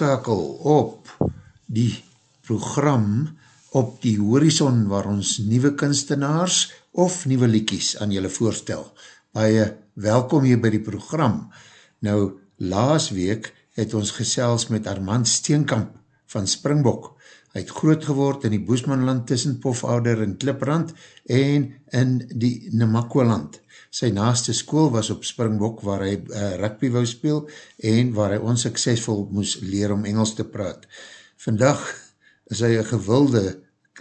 is ingeskakel op die program op die horizon waar ons nieuwe kunstenaars of nieuwe liekies aan jylle voorstel. Baie welkom hier by die program. Nou, laas week het ons gesels met Armand Steenkamp van Springbok. Hy het groot geword in die Boesmanland tussen Pofouder en Kliprand en in die Namakwaland. Sy naaste school was op Springbok waar hy uh, rugby wou speel en waar hy onsuksesvol moes leer om Engels te praat. Vandag is hy een gewilde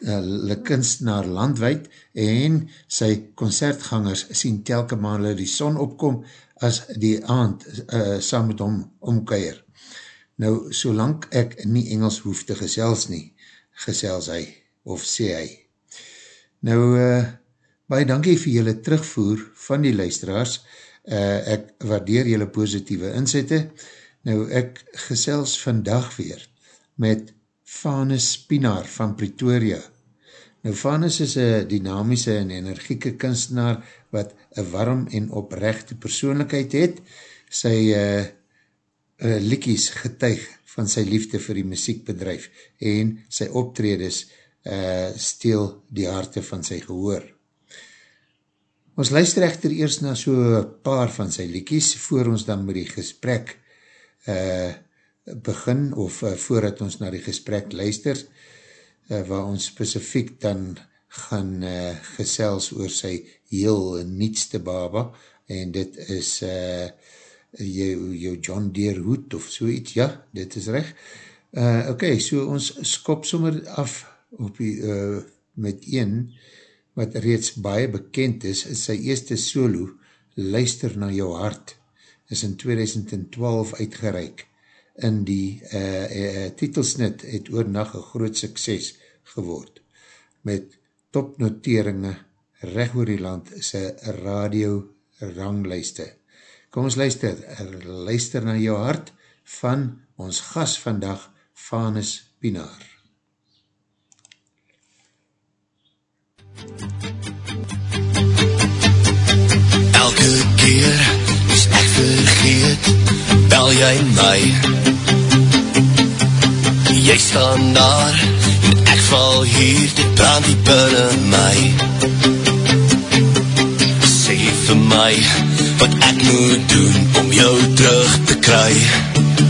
uh, kunstenaar landwijd en sy concertgangers sien telke maal die son opkom as die aand uh, saam met hom omkeier. Nou, solang ek nie Engels hoef te gesels nie, gesels hy, of sê hy. Nou, uh, baie dankie vir julle terugvoer van die luisteraars. Uh, ek waardeer julle positieve inzette. Nou, ek gesels vandag weer met Fanus Pinaar van Pretoria. Nou, Fanus is een dynamische en energieke kunstenaar wat een warm en oprechte persoonlijkheid het. Sy uh, uh, liekies getuig van sy liefde vir die muziekbedrijf en sy optredes uh, steel die harte van sy gehoor. Ons luister echter eerst na so paar van sy liekies voor ons dan met die gesprek uh, begin of uh, voordat ons na die gesprek luister uh, waar ons specifiek dan gaan uh, gesels oor sy heel nietste baba en dit is uh, jou, jou John Deere hoed of so iets, ja, dit is recht. Uh, ok, so ons skop sommer af op die, uh, met een wat reeds baie bekend is, is sy eerste solo, Luister na jou hart, is in 2012 uitgereik. In die uh, uh, titelsnit het oornag een groot sukses geword. Met topnoteringe recht oor die land sy radio ranglijste. Kom ons luister, luister na jou hart van ons gas vandag, Vanus Pinaar. Elke keer is ek vergeet, bel jy my. Jy staan daar en ek val hier, dit brand die binnen my. Sê vir my, wat ek moet doen om jou terug te kry. Elke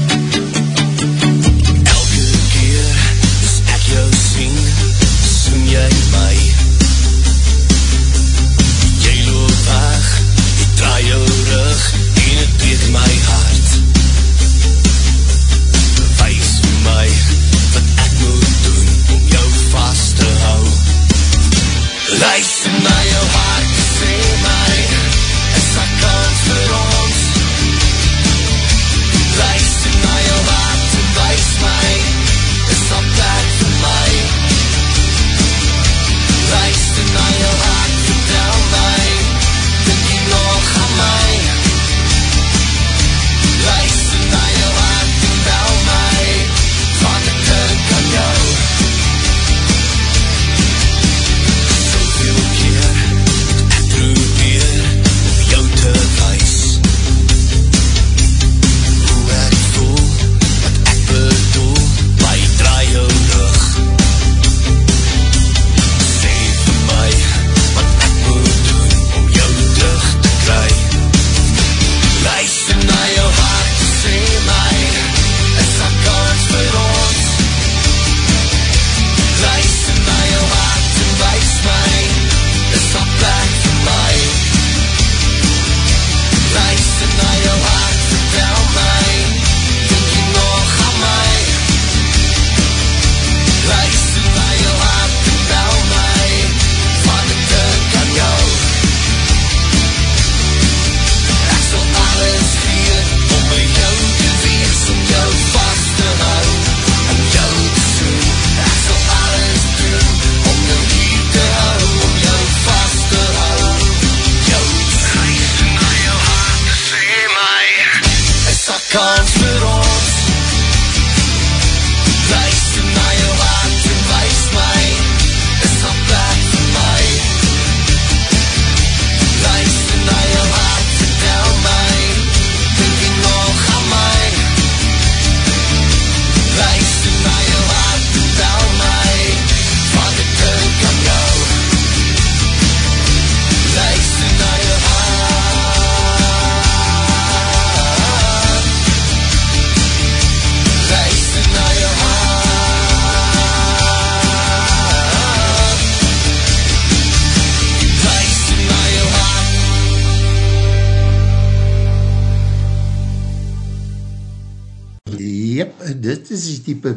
dit is die type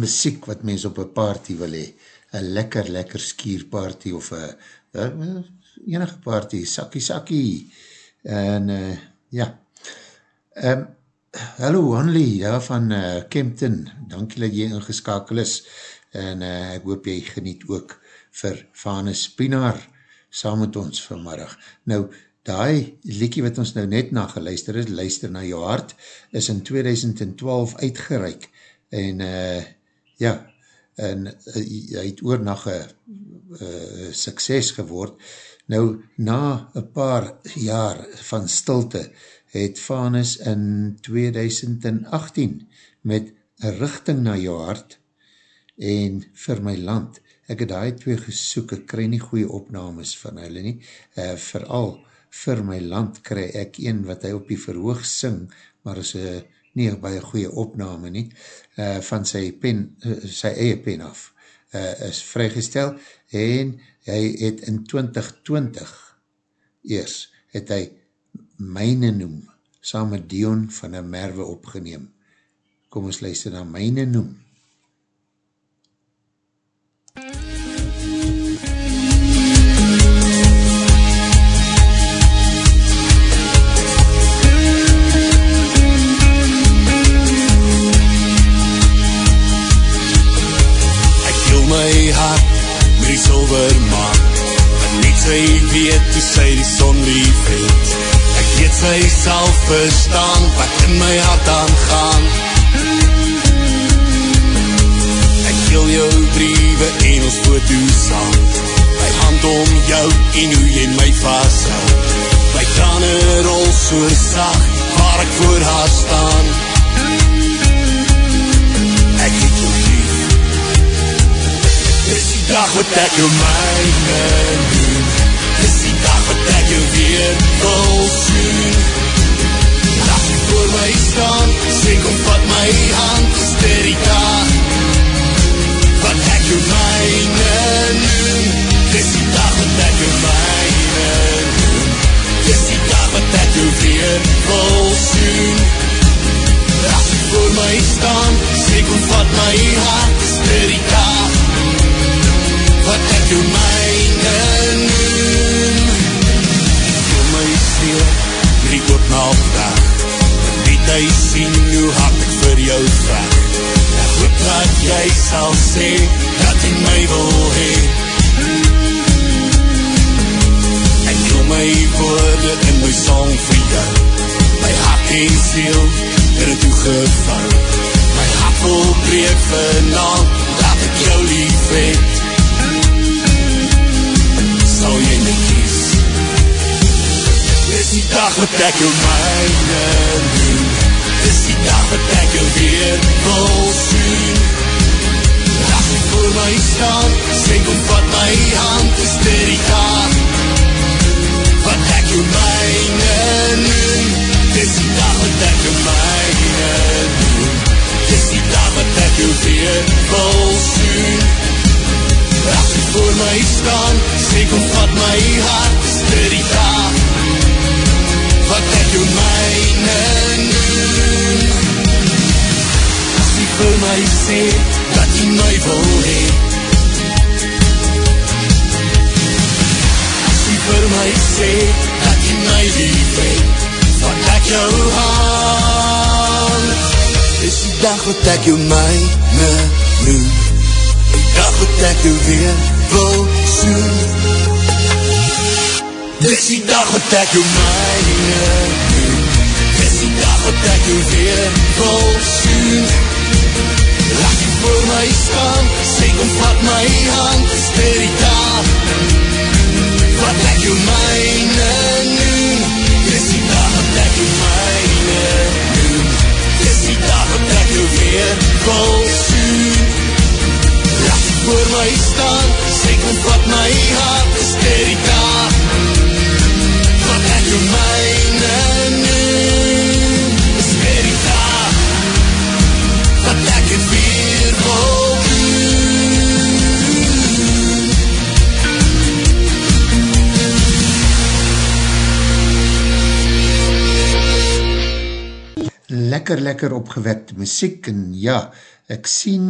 muziek wat mens op een party wil hee, een lekker, lekker skierparty of een enige party, sakkie, sakkie, en uh, ja, um, hallo Hanley, daar van uh, Kempton, dankie dat jy ingeskakel is, en uh, ek hoop jy geniet ook vir Vanus Pinaar, saam met ons vanmiddag. Nou, die liekie wat ons nou net na geluister is, Luister na jou hart, is in 2012 uitgereik, en uh, ja, en uh, hy het oornag een uh, sukses geword. Nou, na een paar jaar van stilte, het Vanus in 2018 met een richting na jou hart en vir my land. Ek het daai twee gesoek, ek krij nie goeie opnames van hulle nie. Uh, vooral vir my land krij ek een wat hy op die verhoog sing, maar is uh, nie baie goeie opname nie, uh, van sy pen, uh, sy eie pen af, uh, is vrygestel en hy het in 2020 eers, het hy myne noem, saam met Dion van een merwe opgeneem. Kom ons luister na myne noem. Ek my hart met die silver maak. En net sy weet hoe sy die son lief het. Ek weet sy sal verstaan wat in my hart aangaan. Ek wil jou briewe en ons foto's saam. My hand om jou en hoe jy my vasthou. My trane rol so sag waar ek voor haar staan wat ek jou myne noem Dis die dag wat ek jou weer wil soen Laat jy voor my staan Sê kom vat my hand Is dit die dag Wat ek jou myne noem Dis die dag wat ek jou myne noem Dis die dag wat ek jou weer wil soen Laat jy voor my staan Sê kom vat my hand Is dit die dag wat ek jou myne noem. Jou my sê, breek op my opdag, weet hy sien hoe hard ek vir jou vraag. Ek hoop dat jy sal sê, dat jy my wil hee. Ek wil my woorde in my song vir jou, my hart en ziel in het toegevouw. My hart vol breek vanavond, dat ek jou lief het dag wat ek jou myne noem Dis die dag wat ek jou weer wil soen Laat jy voor my staan Sê kom vat my hand Is dit die dag Wat ek jou myne noem Dis die dag wat ek jou myne noem Dis die dag wat ek jou weer wil soen As jy voor my staan, sê kom vat my hart, is dit die dag, jou myne noem. As jy vir my sê, dat jy my wil hee, As jy vir my sê, dat jy my lief het, wat ek jou hand, is die dag wat ek jou myne noem. Dag wat ek jou weer wil soen Dis die dag wat ek jou myne Dis die dag wat ek jou weer wil soen Laat jy voor my staan Sê kom vat my hand Is dit die dag Wat ek jou myne noem. Dis die dag wat ek jou myne noem. Dis die dag wat ek jou weer wil soen Laat jy voor my staan, sê kom vat my hand, is dit die dag, Lekker, lekker opgewekte muziek en ja, ek sien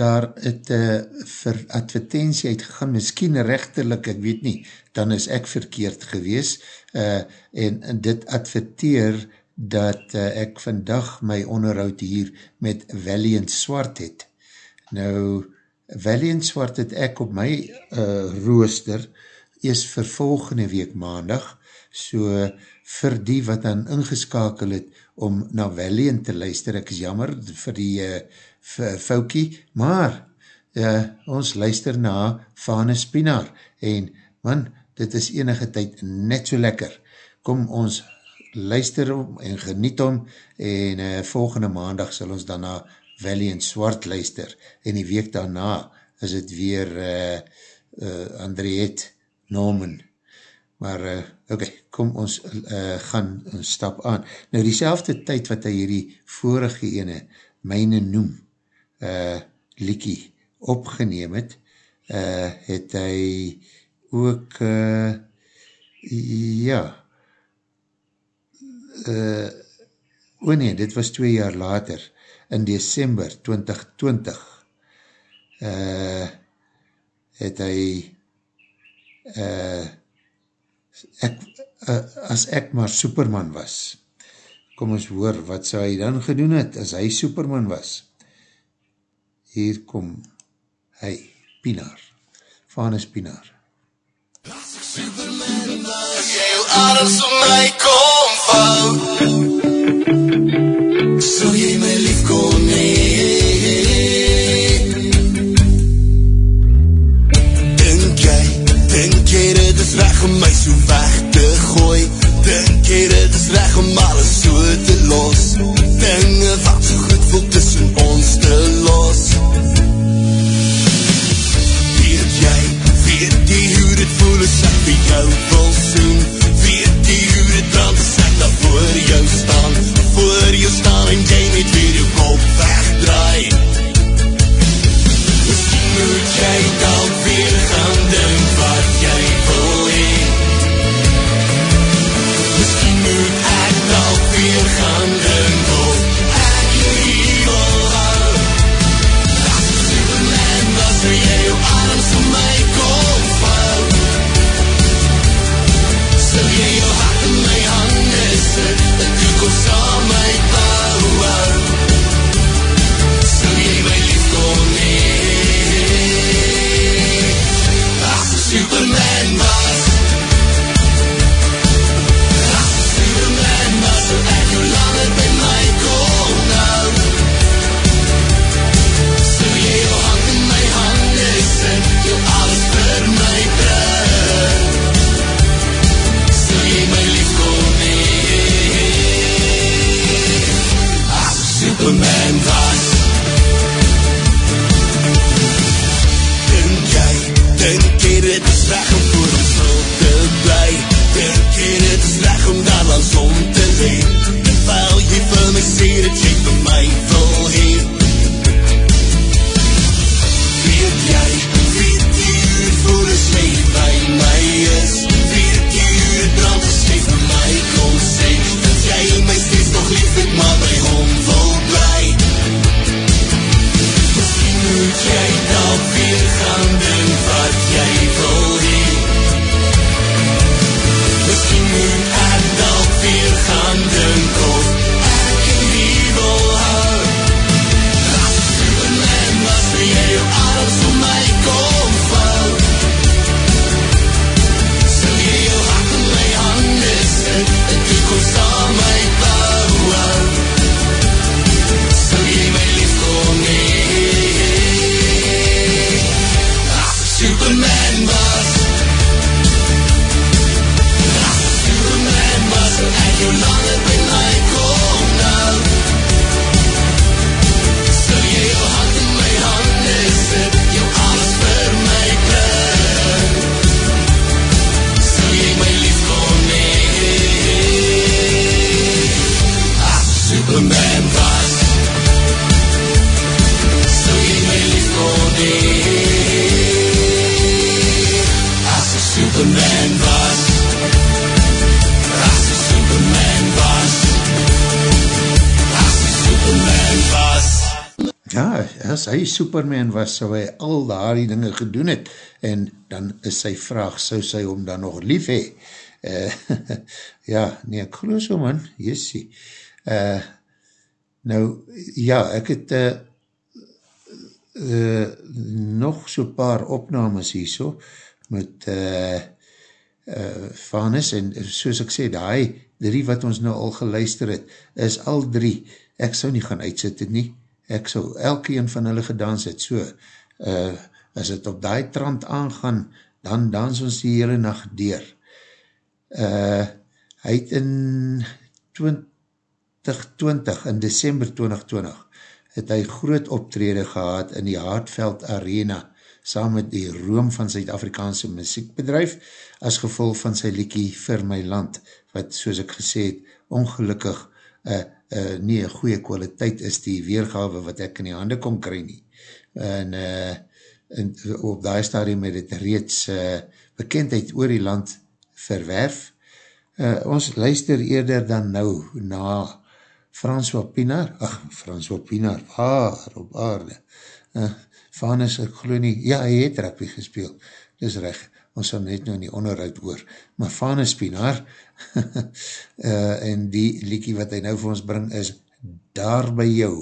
daar het uh, vir advertentie uitgegaan, miskien rechterlik, ek weet nie, dan is ek verkeerd gewees, uh, en, dit adverteer dat uh, ek vandag my onderhoud hier met Valiant Swart het. Nou, Valiant Swart het ek op my uh, rooster is vir volgende week maandag, so vir die wat dan ingeskakel het om na Valiant te luister, ek is jammer vir die uh, foukie, maar uh, ons luister na Vane Spinaar en man, dit is enige tyd net so lekker. Kom ons luister om en geniet om en uh, volgende maandag sal ons dan na Valiant Swart luister en die week daarna is het weer uh, uh, Andriette Norman. Maar uh, ok, kom ons uh, gaan een stap aan. Nou die tyd wat hy hierdie vorige ene myne noem, uh, liekie opgeneem het, uh, het hy ook uh, ja. Uh, o nee, dit was twee jaar later in december 2020 uh, het hy uh, ek, uh, as ek maar superman was kom ons hoor, wat sou hy dan gedoen het as hy superman was? Hier kom hy, Pienaar, Vanus Pienaar. Superman, jou aders om my kom vou, hy Superman was, sou hy al die dinge gedoen het, en dan is sy vraag, sou sy hom dan nog lief hee? Uh, ja, nee, ek geloof so man, jessie. Uh, nou, ja, ek het uh, uh, nog so paar opnames hier so, met uh, uh, Vanus, en soos ek sê, die drie wat ons nou al geluister het, is al drie, ek sou nie gaan uitsit het nie, ek sou elke een van hulle gedans het, so, uh, as het op die trant aangaan, dan dans ons die hele nacht deur. Uh, hy het in 2020, in december 2020, het hy groot optrede gehad in die Hartveld Arena, saam met die room van Zuid-Afrikaanse muziekbedrijf, as gevolg van sy liekie vir my land, wat soos ek gesê het, ongelukkig uh, uh, nie een goeie kwaliteit is die weergawe wat ek in die hande kon kry nie. En, uh, en op die stadium het het reeds uh, bekendheid oor die land verwerf. Uh, ons luister eerder dan nou na François Pinaar, ach, François Pinaar, waar op aarde. Uh, Vanus, ek geloof nie, ja, hy het rugby gespeeld, dis recht, ons sal net nou in die onderhoud oor, maar Vanus Pinaar, uh, en die liekie wat hy nou vir ons bring is, daar by jou.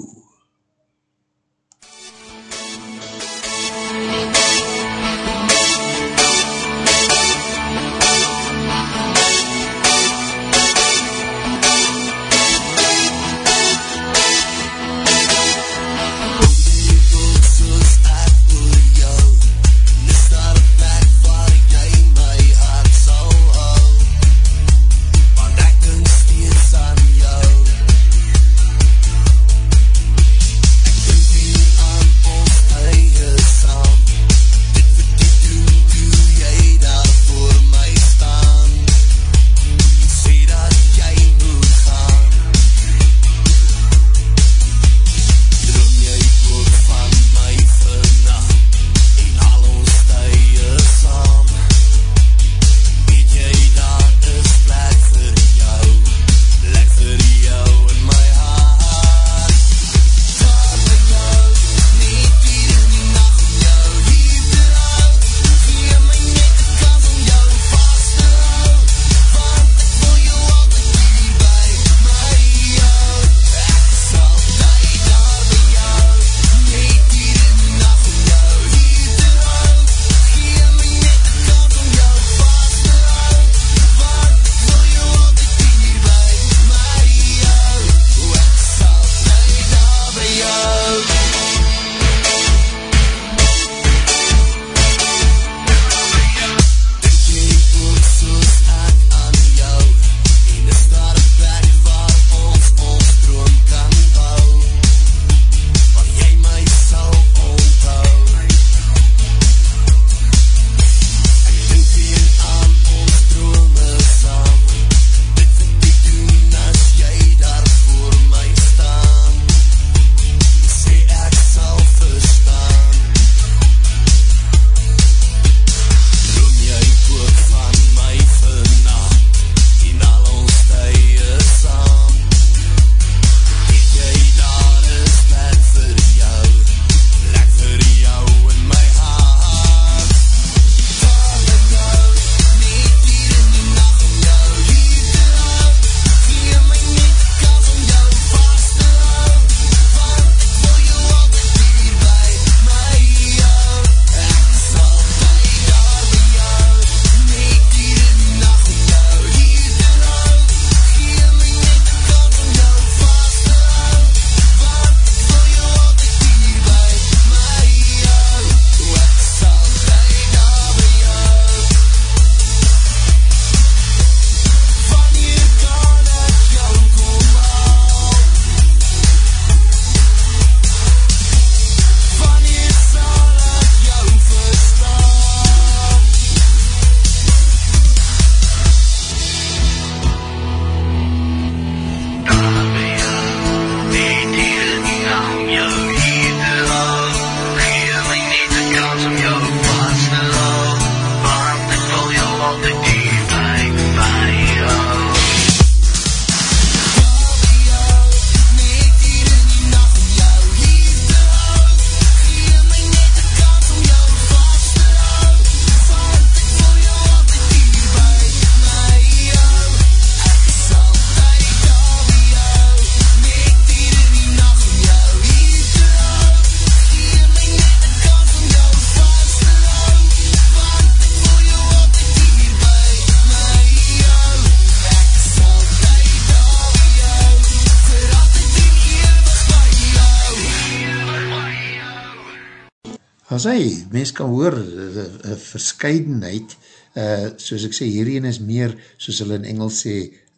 As hy, mens kan hoor, een verscheidenheid, uh, soos ek sê, hierheen is meer, soos hulle in Engels sê,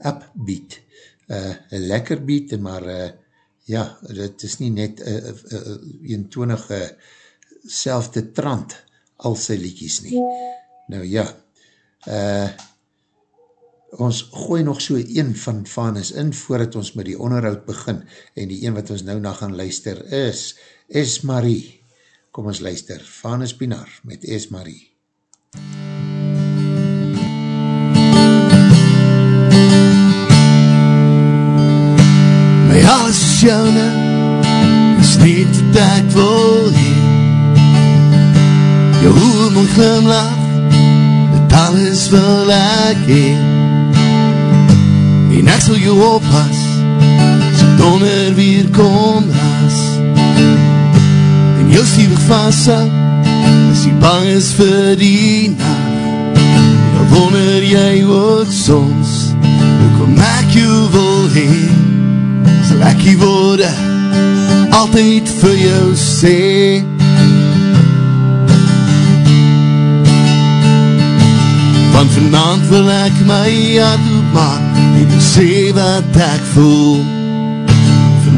upbeat, uh, lekker beat, maar uh, ja, dit is nie net een uh, uh, eentonige selfde trant al sy liedjes nie. Nou ja, uh, ons gooi nog so een van Vanus in, voordat ons met die onderhoud begin, en die een wat ons nou na gaan luister is, is Marie. Kom ons luister, Vanus Pinar met Es Marie. My alles is joune, is niet wat ek wil heen. Jou hoe my glimlach, dit alles wil ek heen. En ek sal jou oppas, so donder weer kom ras jou stevig vasthou as jy bang is vir die nacht. Dan wonder jy ook soms hoekom ek jou wil heen? Sal ek die woorde altyd vir jou sê want vanavond wil ek my hart opmaak en sê wat ek voel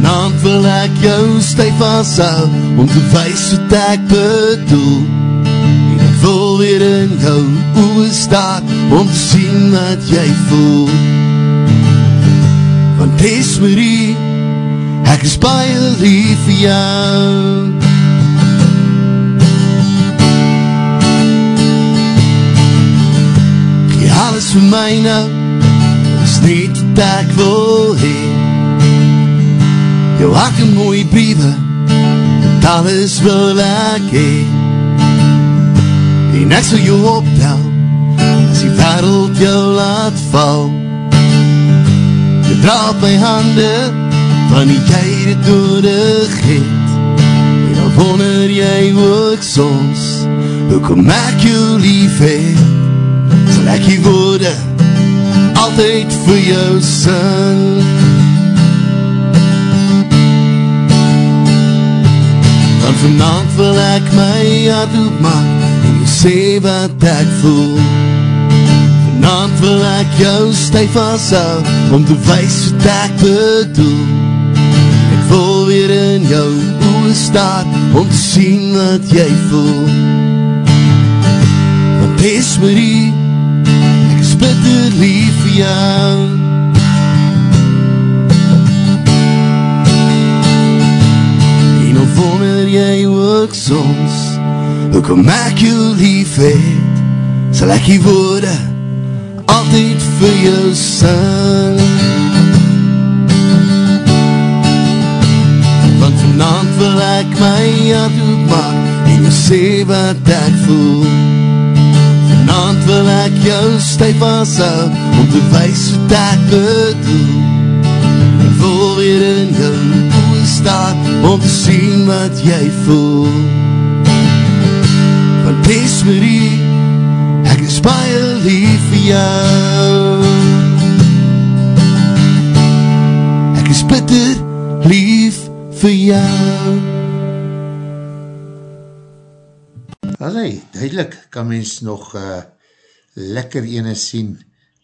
Vanavond wil ek jou stijf vashou Om te wees wat ek bedoel. En ek wil weer in jou oe staat Om te sien wat jy voel. Want Tes Marie Ek is baie lief vir jou. Gee alles vir my nou is niet wat ek wil heen jou hart en mooie briewe, dat alles wil ek hee. En ek sal jou optel, as die wereld jou laat val. Jy dra op my hande, wanneer jy dit nodig het. En dan wonder jy ook soms, hoekom ek jou lief het. Sal ek die woorde, altyd vir jou sing. Dan vanavond wil ek my hart opmaak En jy sê wat ek voel. Vanavond wil ek jou stijf vashou Om te wees wat ek bedoel. Ek wil weer in jou oe staat Om te sien wat jy voel Want Tes Marie Ek is bitter lief vir jou jy ook soms? Hoekom ek jou lief het Sal ek die woorde Altyd vir jou sing? Want vanavond wil ek my hart opmaak En jou sê wat ek voel. Vanavond wil ek jou stijf vashou Om te wees wat ek bedoel. Ek wil weer in jou staat om te sien wat jy voel. Want Tes Marie, ek is baie lief vir jou. Ek is bitter lief vir jou. Allee, duidelik kan mens nog uh, lekker ene sien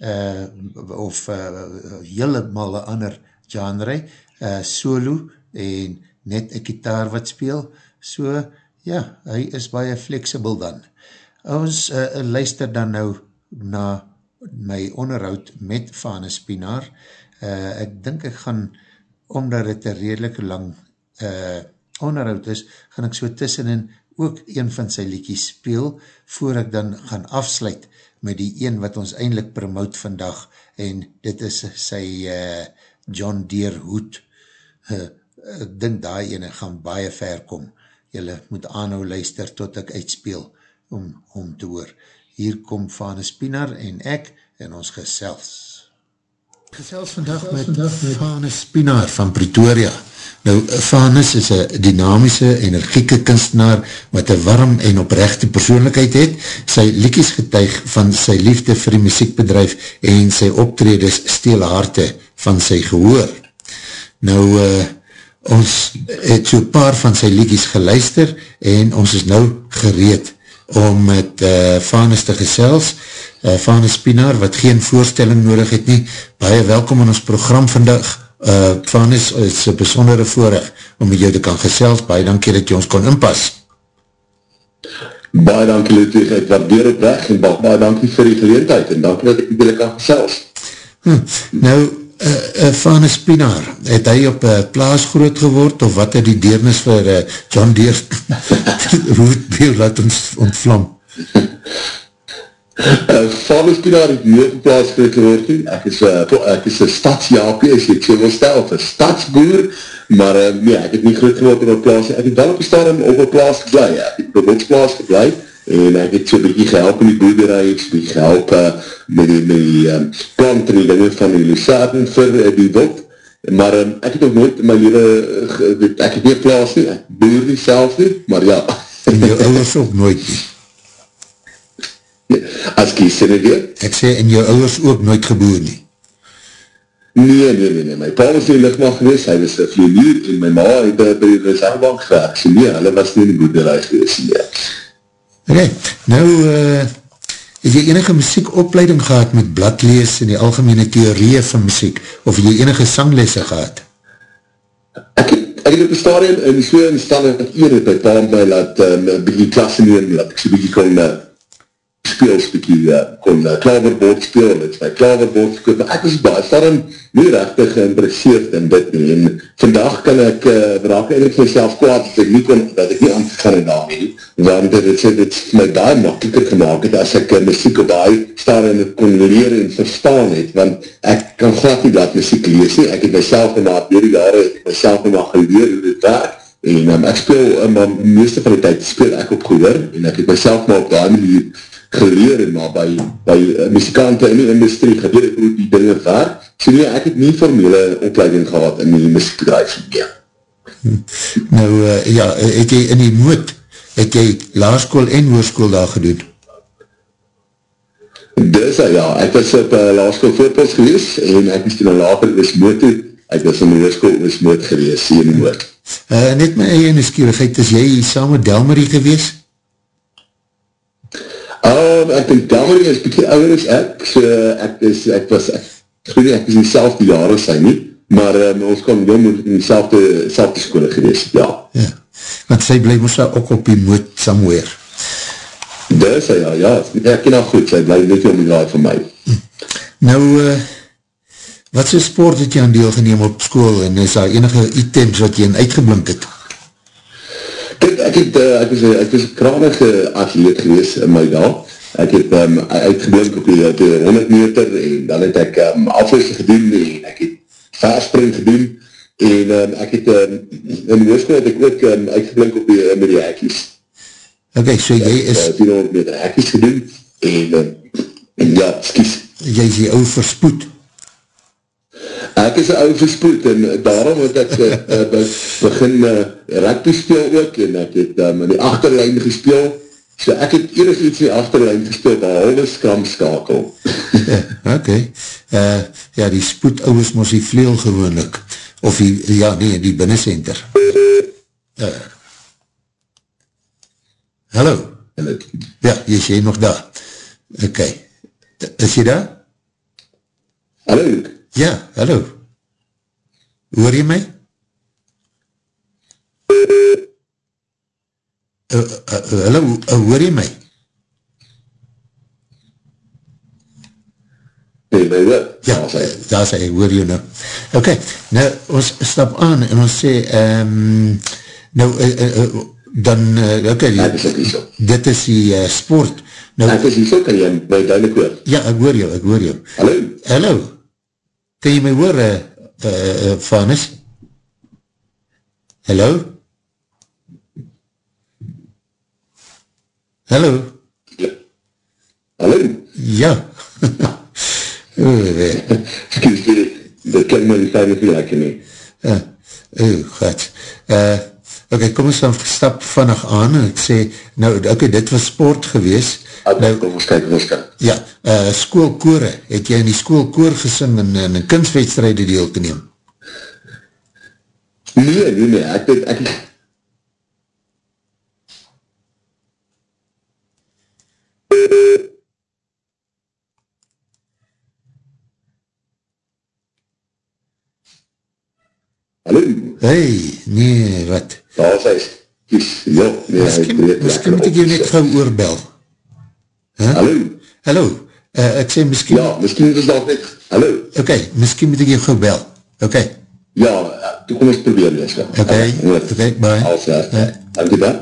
uh, of uh, helemaal een ander genre, uh, solo en net een kitaar wat speel, so ja, hy is baie flexible dan. Ons uh, luister dan nou na my onderhoud met Vane Spinaar. Uh, ek dink ek gaan, omdat het een redelijk lang uh, onderhoud is, gaan ek so tussenin ook een van sy liedjies speel, voor ek dan gaan afsluit met die een wat ons eindelijk promote vandag, en dit is sy uh, John Deere hoed, uh, ek dink daai ene gaan baie ver kom. Julle moet aanhou luister tot ek uitspeel om, om te hoor. Hier kom Vane Spinaar en ek en ons gesels. Gesels vandag met, met Vane Spinaar van Pretoria. Nou, Vanus is een dynamische, energieke kunstenaar wat een warm en oprechte persoonlijkheid het. Sy liekies getuig van sy liefde vir die muziekbedrijf en sy optredes steel harte van sy gehoor. Nou, uh, ons het so paar van sy liedjes geluister en ons is nou gereed om met uh, Vanus te gesels. Uh, Vanus Pinaar, wat geen voorstelling nodig het nie, baie welkom in ons program vandag. Uh, Vanus, het is een besondere voorrecht om met jou te kan gesels. Baie dankie dat jy ons kon inpas. Baie dankie Ludwig, ek waardeer het weg en baie, dankie vir die geleentheid en dankie dat ek jullie kan gesels. Hm, nou, uh, uh, Vanus Pinaar, het hy op uh, plaas groot geword of wat het die deernis vir uh, John Deere roetbeel laat ons ontvlam? Uh, Vanus Pinaar het nie op plaas groot geword ek is, uh, ek is een stadsjapie, as het so wil stel, of een stadsboer, maar uh, nee, ek het nie groot geword in op plaas, ek het wel op die stadium op op plaas geblei, ek het op die plaas geblei, en ek het so'n bykie gehelp in die boerderij, so'n bykie gehelp uh, met die, met die um, plant en die dinge van die lusaten vir uh, die wild, maar um, ek het ook nooit in my hele, uh, ek het nie plaas nie, ek boer nie self nie, maar ja. En jou ouders ook nooit nie? As kies sê nie weer? Ek sê, en jou ouders ook nooit geboer nie? Nee, nee, nee, nee, my pa was in die lichtmacht geweest, hy was een vliemuur, en my ma het by die reservebank gewerkt, so nee, hulle was nie in die boerderij geweest, nee. Ok, nou, uh, het jy enige muziekopleiding gehad met bladlees en die algemene theorieën van muziek, of het jy enige sanglesse gehad? Ek het, ek het op die stadium in so in stand het eer het by pa my laat um, een bykie klasse neem, laat ek so bykie kon uh, speel, bykie uh, kon uh, klaverbord speel, het my klaverbord speel, maar ek was baie stadium nie rechtig geïmpresseerd in dit nie, en vandag kan ek, uh, raak eindelijk myself kwaad, dat ek nie kon, dat ek nie aangegaan in daarmee, want dit het, het, het my baie makkelijker gemaakt het, as ek uh, muziek op die stadium kon leer en verstaan het, want ek kan glad nie dat muziek lees nie, ek het myself in maar door die jare, ek het myself in maar geleer hoe dit werk, en um, ek speel, um, maar meeste van die tijd speel ek op gehoor, en ek het myself maar op die manier en maar by, by uh, muzikante in die industrie geleer hoe die dinge werk, so nee, ek het nie formele opleiding gehad in die muziekbedrijf nie. Nou, uh, ja, het jy in die moed, het jy laarskool en hoerskool daar gedoen? Dis, uh, ja, ek was op uh, laarskool voorpost gewees, en ek is toen later was moed toe, ek was in die hoerskool was moed gewees, hier in die moed. Uh, net my eie nieuwsgierigheid, is jy saam met Delmarie gewees? Um, ek denk Delmarie is bykie ouder as ek, so ek is, ek was, ek, ek weet nie, ek is in die selfde jare sy nie, maar um, ons kon jong in die selfde, selfde skole gewees, ja. Ja, want sy bly moest ook op die moed somewhere. Dis, ja, ja, ek ken al goed, sy bly net om die raad van my. Nou, uh, wat so sport het jy aan deel geneem op school en is daar enige items wat jy in uitgeblink het? Ek het, uh, ek was, ek was kranige atleet gewees in my dag. Ek het um, uitgeblink op die, die 100 meter en dan het ek um, afwissel gedoen en ek het verspring gedoen en um, ek het um, in Mooskool het ek ook um, uitgeblink op die, uh, met die hekkies. Ok, so jy is... Ek het 400 meter hekkies gedoen en, um, en ja, skies. Jy is die ou verspoed. Ek is een oude verspoed en daarom het ek uh, begin uh, rugby speel ook en ek het um, in die achterlijn gespeel. So ek het enig iets in die achterlijn gespeel behalve skram skakel. Ja, ok uh, ja die spoed ouwes moes die vleel gewoonlik. Of die, ja nee, die binnencenter uh, hallo. Ja, jy sê nog daar. Ok, is jy daar? hallo Ja, hallo. Hoor jy my? Uh, uh, hallo, uh, hoor jy my? Nee, nee, nee. Ja, daar sê, hoor jy nou. Ok, nou, ons stap aan en ons sê, um, nou, uh, uh, uh, dan, uh, ok, ja, dit, dit is die uh, sport. Nou, ek is hier so, kan jy my duidelijk hoor? Ja, ek hoor jou, ek hoor jou. Hallo? Hallo? Kan jy my hoor, uh, uh, uh, Vanus? Hallo? Hallo? Hallo? Ja. Excuse me, dit klink my die fijne vir lekker nie. Uh, oh, God. Uh, ok, kom ons dan stap vannig aan en ek sê, nou, ok, dit was sport gewees. Nou, kom ons kyk, ons kyk. Ja, uh, skoolkore, het jy in die skoolkoor gesing en in, in kunstwedstrijde deel te neem? Nee, nee, nee, ek het, ek het Hallo, Hey, nee, wat? daar is hy, kies, ja, nee, hy Miskien, breek miskien lekker moet ek jou net gauw oorbel. Hallo, Hallo, uh, ek sê miskien, ja, miskien is dat net, hallo, ok, miskien moet ek jou gauw bel. Ok, ja, toe kom ons probeer lees. ja. ok, ok, bye. Alles Ja. dankie dan.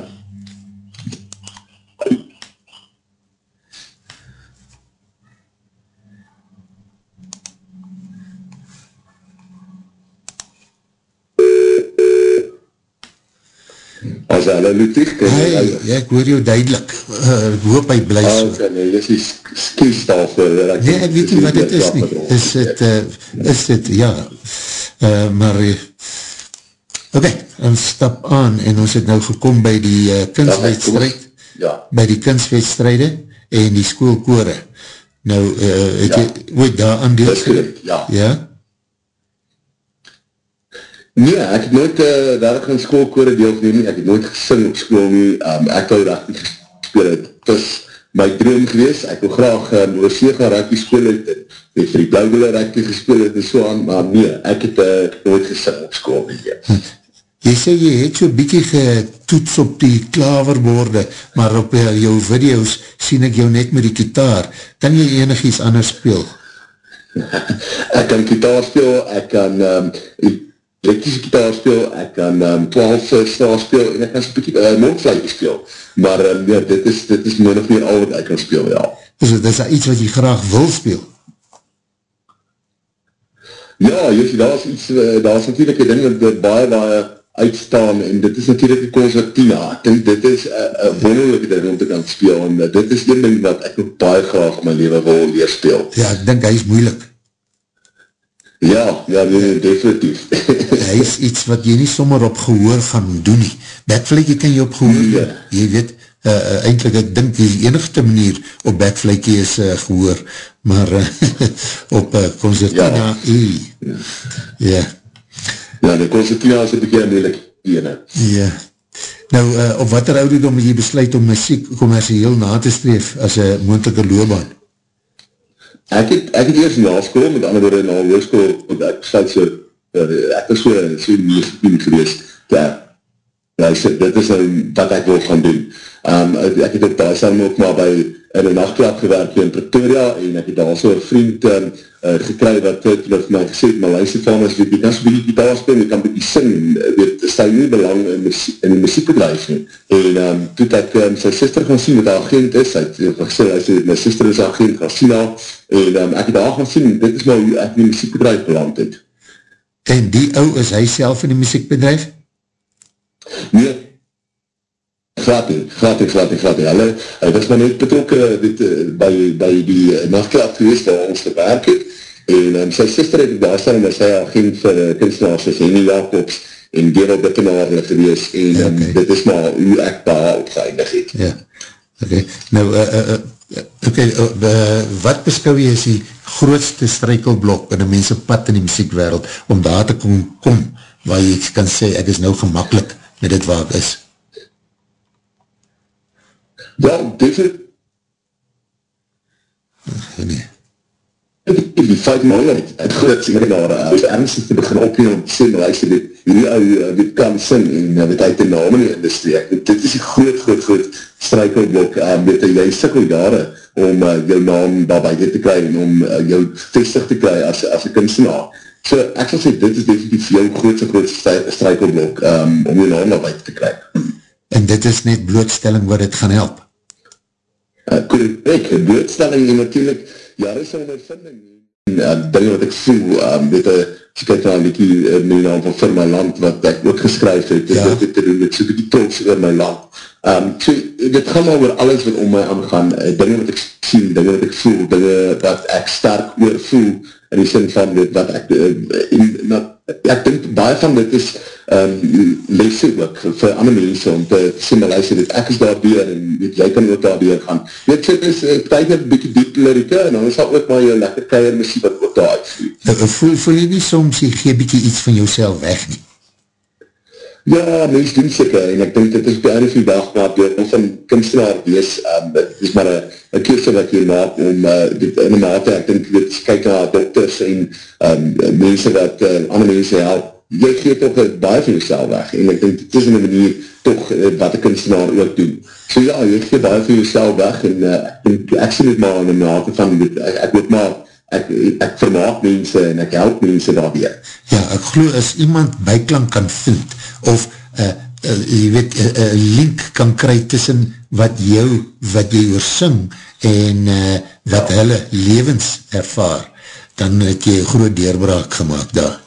As hulle Ludwig, Hey, ja, ek hoor jou duidelik. Uh, ek hoop hy bly Ah, so. okay, nee, jy is skies daarvoor. dat Nee, ek weet nie wat dit is nie. Is Is dit, uh, is dit, ja, uh, maar, okay, ons stap aan en ons het nou gekom by die uh, kunstwedstrijd, Ja, by die kunstwedstrijde en die schoolkore. Nou, uh, het Ja. jy ooit daar aan deel Dis correct, ja. Ja? Nee, ek het nooit uh, daar in schoolkore deelgeneem nie, ek het nooit gesing op school nie, um, ek dat nie gespeel het, het is my droom gewees, ek wil graag um, oor Sega rugby speel het, en het vir die blauwwille rugby gespeel het en so aan, maar nee, ek het, uh, nooit gesing op school nie. Ja. Jy sê jy het so bykie getoets op die klaverborde, maar op uh, jou video's sien ek jou net met die kitaar. Kan jy enig iets anders speel? ek kan gitaar speel, ek kan um, elektrische gitaar speel, ek kan um, 12 uh, staal speel en ek kan so'n bykie uh, mondfluitje speel. Maar um, ja, dit is, dit is min of meer al wat ek kan speel, ja. Is het is iets wat jy graag wil speel? Ja, Josie, daar is iets, uh, daar is natuurlijk een ding wat wat baie, baie uitstaan en dit is natuurlijk die concertina. Ek dink dit is een uh, wonderlijke ding om te kan speel en dit is een ding wat ek ook baie graag in my leven wil leer speel. Ja, ek dink hy is moeilik. Ja, ja, nee, definitief. Hy is iets wat jy nie sommer op gehoor gaan doen nie. Backflake kan jy op gehoor. Ja. Jy weet, uh, uh, eindelijk ek dink die enigste manier op backflake is uh, gehoor, maar uh, op uh, concertina, Ja. ja. ja. ja, die concertina is een beetje een moeilijk ene. Ja. Nou, uh, op wat er ouderdom jy besluit om muziek commercieel na te streef as een moontelike loopbaan? Ek het, ek het eerst na school, met andere woorde na hoerskool, want ek besluit so, uh, ek was so, so 19 geweest, ja, luister, dit is nou wat ek wil gaan doen. Um, ek, ek het op daar saam ook maar by, in een nachtklap gewerkt hier in Pretoria, en ek het daar so een vriend um, uh, gekry wat het, wat my gesê het, maar luister van ons, weet, jy kan so bykie gitaar speel, jy kan bykie sing, en, weet, stel nie belang in, musie, in die muziekbedrijf nie. En um, toe het ek um, sy sister gaan sien, wat haar agent is, hy het gesê, hy sê, my sister is agent, gaan sien haar, en um, ek het daar gaan sien, dit is maar hoe ek in die muziekbedrijf beland het. En die ou is hy self in die muziekbedrijf? Nee, glad nie, glad nie, glad nie, glad nie. Hulle, hy was maar net betrokken dit, uh, by, by die nachtklap geweest waar ons gewerk het, en um, sy sister het daar staan, en sy agent vir uh, kunstenaars is Henny Jacobs, en Gerald Bittenaar geweest, en Ja, um, oké. dit is maar hoe ek daar opgeëindig het. Ja. Oké. Nou, uh, uh, uh, oké, uh, uh, wat beskou jy as die grootste strykelblok in die mense pad in die muziekwereld, om daar te kom, kom waar jy kan sê, ek is nou gemakkelijk met dit waar ek is? Ja, definitief, Nee. die feit man het, het groot sien daar, hy is ernstig te begin opneem om te sê, maar luister dit, hierdie ou, uh, dit kan sing, en dit uit die naam in die industrie, dit is die groot, groot, groot strijkelblok, uh, weet jy, jy sikkel jare om uh, jou naam daar buiten te kry, en om uh, jou testig te kry as, as een kunstenaar. So, ek sal sê, dit is definitief jou grootste, grootste strijkelblok, um, om jou naam daar buiten te kry. En dit is net blootstelling wat het gaan help. Uh, correct, blootstelling en natuurlijk, jare is een ervinding. En uh, dinge wat ek voel, um, weet jy, as ek kyk na die uh, my naam van vir my land, wat ek ook geskryf het, Ja. ja. dit te doen, met so die trots oor my land. Um, so, dit gaan maar oor alles wat om my aangaan, uh, dinge wat ek sien, dinge wat ek voel, dinge wat ek sterk oor voel, in die sin van dit wat ek, uh, ek dink baie van dit is um, lesse ook vir, ander mense om te sê, maar luister dit, ek is daar door en weet, jy kan ook daar door gaan. Weet, so, dit is uh, tyd net bykie diep lirike en dan dat ook maar jou lekker keier muziek wat ook daar uitvoer. Uh, voel, voel jy nie soms, jy gee bykie iets van jouself weg nie? Ja, mens doen seker, en ek denk dit is by einde van die dag, maar deel van kunstenaar wees, um, dit is maar een keerse wat jy maak, om uh, dit in die mate, ek denk, dit is kyk na dokters en um, mense wat uh, ander mense help, jy geet ook baie van jyself weg, en ek denk, dit is in die manier toch uh, wat die kunstenaar ook doen. So ja, jy geet baie van jyself weg, en uh, ek sien het maar in die mate van, dit, ek, ek weet maar, ek, ek vermaak mense en ek help mense daarmee. Ja, ek geloof as iemand byklank kan vind, of uh, uh, jy weet, een uh, uh, link kan kry tussen wat jou, wat jy oor sing, en uh, wat ja. hulle levens ervaar, dan het jy groot deurbraak gemaakt daar.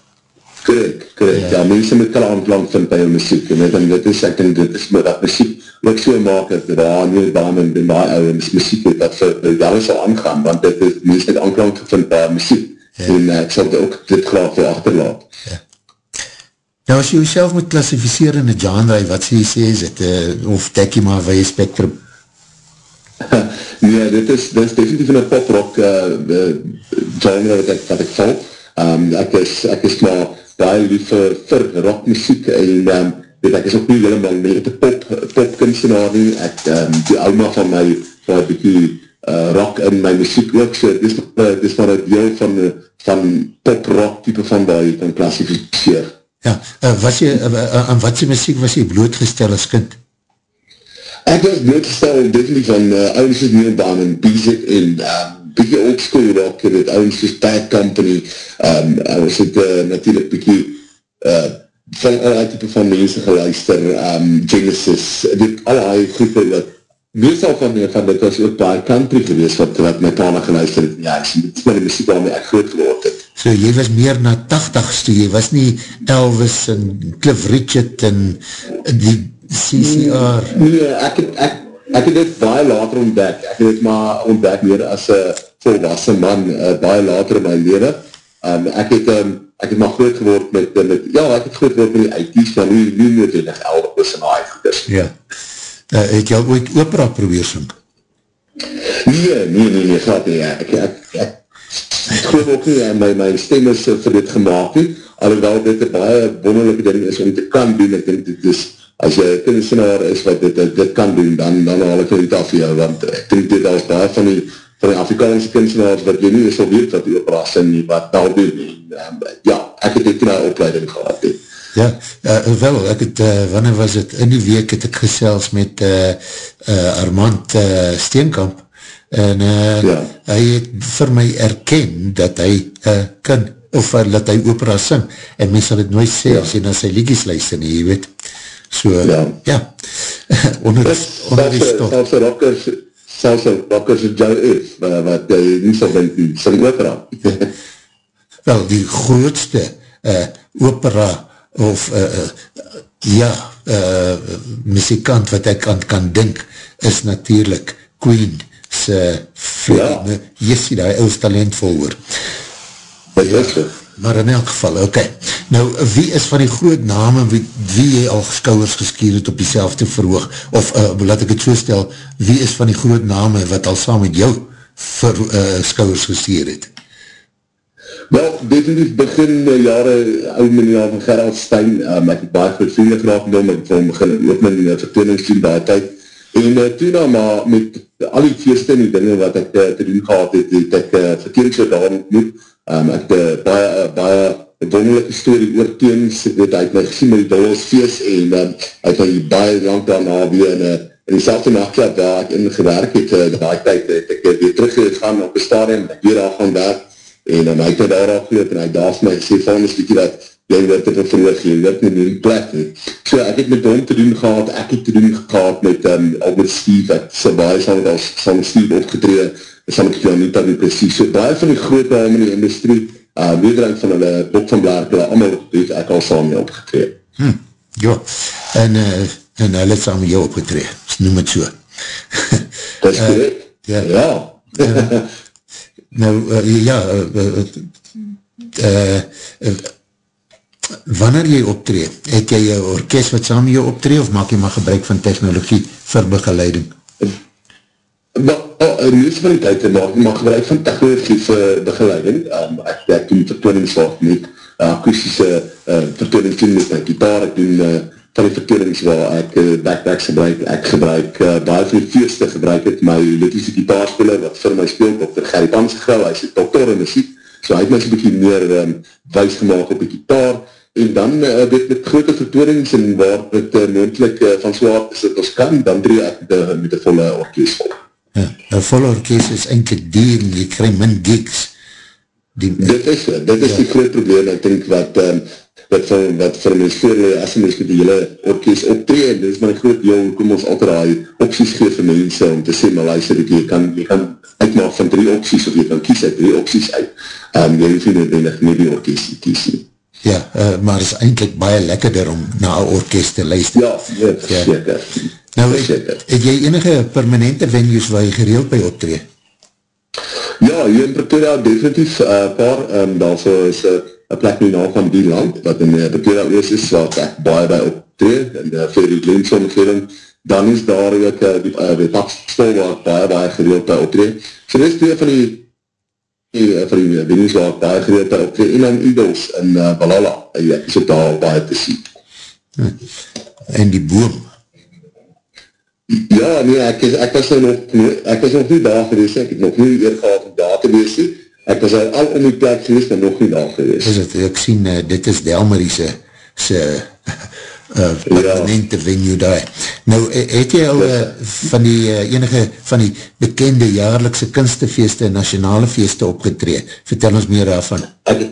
Correct, correct. Ja, ja mense moet klanklank vind by jou muziek, en, en dit is, ek denk, dit is met dat muziek, wat so maak het, daar nie baan en by my ouwens muziek het, dat vir wel sal aangaan, want dit is mense het aanklank gevind by muziek, ja. en ek sal dit ook dit graag vir achterlaat. Ja. Nou as jy jouself moet klassificeer in een genre, wat sê jy sê, is het, uh, of dek jy maar by jy spektrum? nee, dit is, dit is definitief in een pop-rock uh, genre wat ek, wat ek val. Um, ek, is, ek is maar baie lief vir, vir rockmuziek en um, weet, ek is ook nie helemaal meer te pop, pop kunstenaar nie. Ek, um, die ouma van my, van een bykie uh, rock in my muziek ook, so dit is, dit is maar een deel van, van pop-rock type van die kan klassificeer. Ja, uh, was jy, uh, uh, aan wat sy muziek was jy blootgestel as kind? Ek was blootgestel definitief van uh, ouders is meer baan en Bizet en um, bykie oldschool rock, jy weet, ouwens soos Bad Company, um, ons het uh, natuurlijk bykie uh, van allerlei type van mense geluister, um, Genesis, dit allerlei groepe, wat meestal van, van dit was ook baie country geweest, wat, wat my pa na geluister het, ja, dit is die muziek waarmee ek groot geword het. So jy was meer na 80s toe, jy was nie Elvis en Cliff Richard en die CCR. Nee, ek het, ek, ek het dit baie later ontdek, ek het dit maar ontdek meer as een volwassen man, uh, baie later in my leven. Um, ek, het, um, ek het maar groot geword met, met ja, ek het groot geword met die IT's, maar nie, nie noodwendig Elvis en Aaigoeders. Ja. Uh, het jy al ooit opera probeer sing? Nee, nee, nee, nee, glad nie. Ek, ek, ek, geloof ook nie, en my, my stem is uh, vir dit gemaakt nie, alhoewel dit een baie wonderlijke ding is om te kan doen, ek denk dit is, as jy een kunstenaar is wat dit, dit kan doen, dan, dan haal ek dit af jou, want ek denk dit als baie van die, van die Afrikaanse kunstenaars, wat jy nie is al weet wat die sing nie, wat nou doen, en, ja, ek het dit na opleiding gehad, he. Ja, uh, wel, ek het, uh, wanneer was het, in die week het ek gesels met uh, uh, Armand uh, Steenkamp, en uh, ja. hy het vir my erken dat hy uh, kan, of uh, dat hy opera sing, en mens sal het nooit sê, ja. as hy na sy liedjes luister nie, jy weet, so, ja, ja. onder, onder die stok. Selfs rockers, selfs rockers jou is, wat hy nie sal denk, sing opera. wel, die grootste uh, opera, of uh, uh, ja, uh, muzikant wat ek aan kan dink, is natuurlijk Queen, se Freddie, ja. Jessie, die oud talentvol hoor. Ja, maar in elk geval, oké. Okay. Nou, wie is van die groot name, wie, wie jy al skouwers geskeer het op die selfde verhoog, of uh, laat ek het so stel, wie is van die groot name wat al saam met jou ver, uh, skouwers geskeer het? Wel, definitief begin uh, jare, oude meneer van Gerald Stein, um, ek het baie goed vrienden graag genoem, ek het van begin ook met die verteeningsteam daar tyd, En uh, toe nou maar met al die feeste en die dinge wat ek uh, te doen gehad het, het ek uh, verkeerd so daar ontmoet. Um, ek het uh, baie, uh, baie wonderlijke story oor teens, ek weet, hy het my gesien met die Dollars feest en um, hy het my baie lang daarna weer in, uh, in die selfde nachtklap waar ek in gewerk het, uh, die tijd het ek weer teruggegaan op die stadium, ek weer daar gaan werk en um, hy het my daar afgeloot en hy daas my gesê, volgens bykie dat jy word het verloog, jy word nie in plek nie. So ek het met hom te doen gehad, ek het te doen gehad met um, Albert Steve, ek sal baie sal als Sam Steve opgetree, en ek jou nie dat nie precies. So baie van die groot naam in die industrie, uh, wederheid van hulle, Bob van Blaar, hulle allemaal het ek al saam mee opgetree. Hm, ja, en, uh, en hulle het saam mee opgetree, noem het so. Dat is correct. Uh, ja. ja. uh, nou, uh, ja, uh, uh, uh, uh, wanneer jy optree, het jy jou orkest wat saam jou optree, of maak jy maar gebruik van technologie vir begeleiding? Wel, in die van die tijd maak jy maar gebruik van technologie vir begeleiding. Um, ek werk doen vertooningswacht met uh, akoestische uh, vertooningsdoen met my gitaar, ek doen uh, van die verkeerings waar ek uh, backpacks gebruik, ek gebruik uh, baie van die feeste gebruik het, my liedjes gitaarspeler wat vir my speel, Dr. Gerrit Amsgel, hy is die dokter in muziek, so hy het my so'n bykie meer um, wijs gemaakt op die gitaar, en dan uh, dit met grote vertoonings en waar het uh, moendlik uh, van zwaar is dat ons kan, dan drie ek de, met die volle orkest. Ja, een volle orkest is eindelijk dier, jy krijg min gigs. Die, dit is, dit is ja. die groot probleem, ek denk wat, um, wat vir, wat vir my sfeerle, as jy met die hele orkest optree, en dit is my groot jong, kom ons altijd raai, opties geef vir mense, om te sê, maar luister, jy kan, jy kan uitmaak van drie opties, of jy kan kies uit drie opties uit, um, jy hoef nie nodig nie die orkest te kies nie. Ja, uh, maar is eindelijk baie lekkerder om na een orkest te luister. Ja, ja, ja. zeker. Nou, het, het jy enige permanente venues waar jy gereeld by optree? Ja, hier in Pretoria definitief een uh, paar, um, daar is een uh, plek nu na van die land, wat in uh, Pretoria wees is, wat ek baie by optreed, en uh, vir die Glensomgeving, dan is daar ook uh, die, uh, die takstel waar baie baie gereeld by optreed. So dit is twee van die die, uh, van die venues waar baie gereeld by optreed, en dan Eagles in uh, Balala, en ek is ook daar baie te sien. Hm. En die boom? Ja, nee, ek is, ek was nog, ek was nog nie daar gewees, ek het nog nie eer gehad om daar te wees, ek was al om die plek gewees, maar nog nie daar gewees. Is het, ek sien, uh, dit is Delmarie se, se uh, permanente ja. venue daar. Nou, eh, het jy al uh, van die uh, enige van die bekende jaarlikse kunstefeeste en nationale feeste opgetreed? Vertel ons meer daarvan. Ek,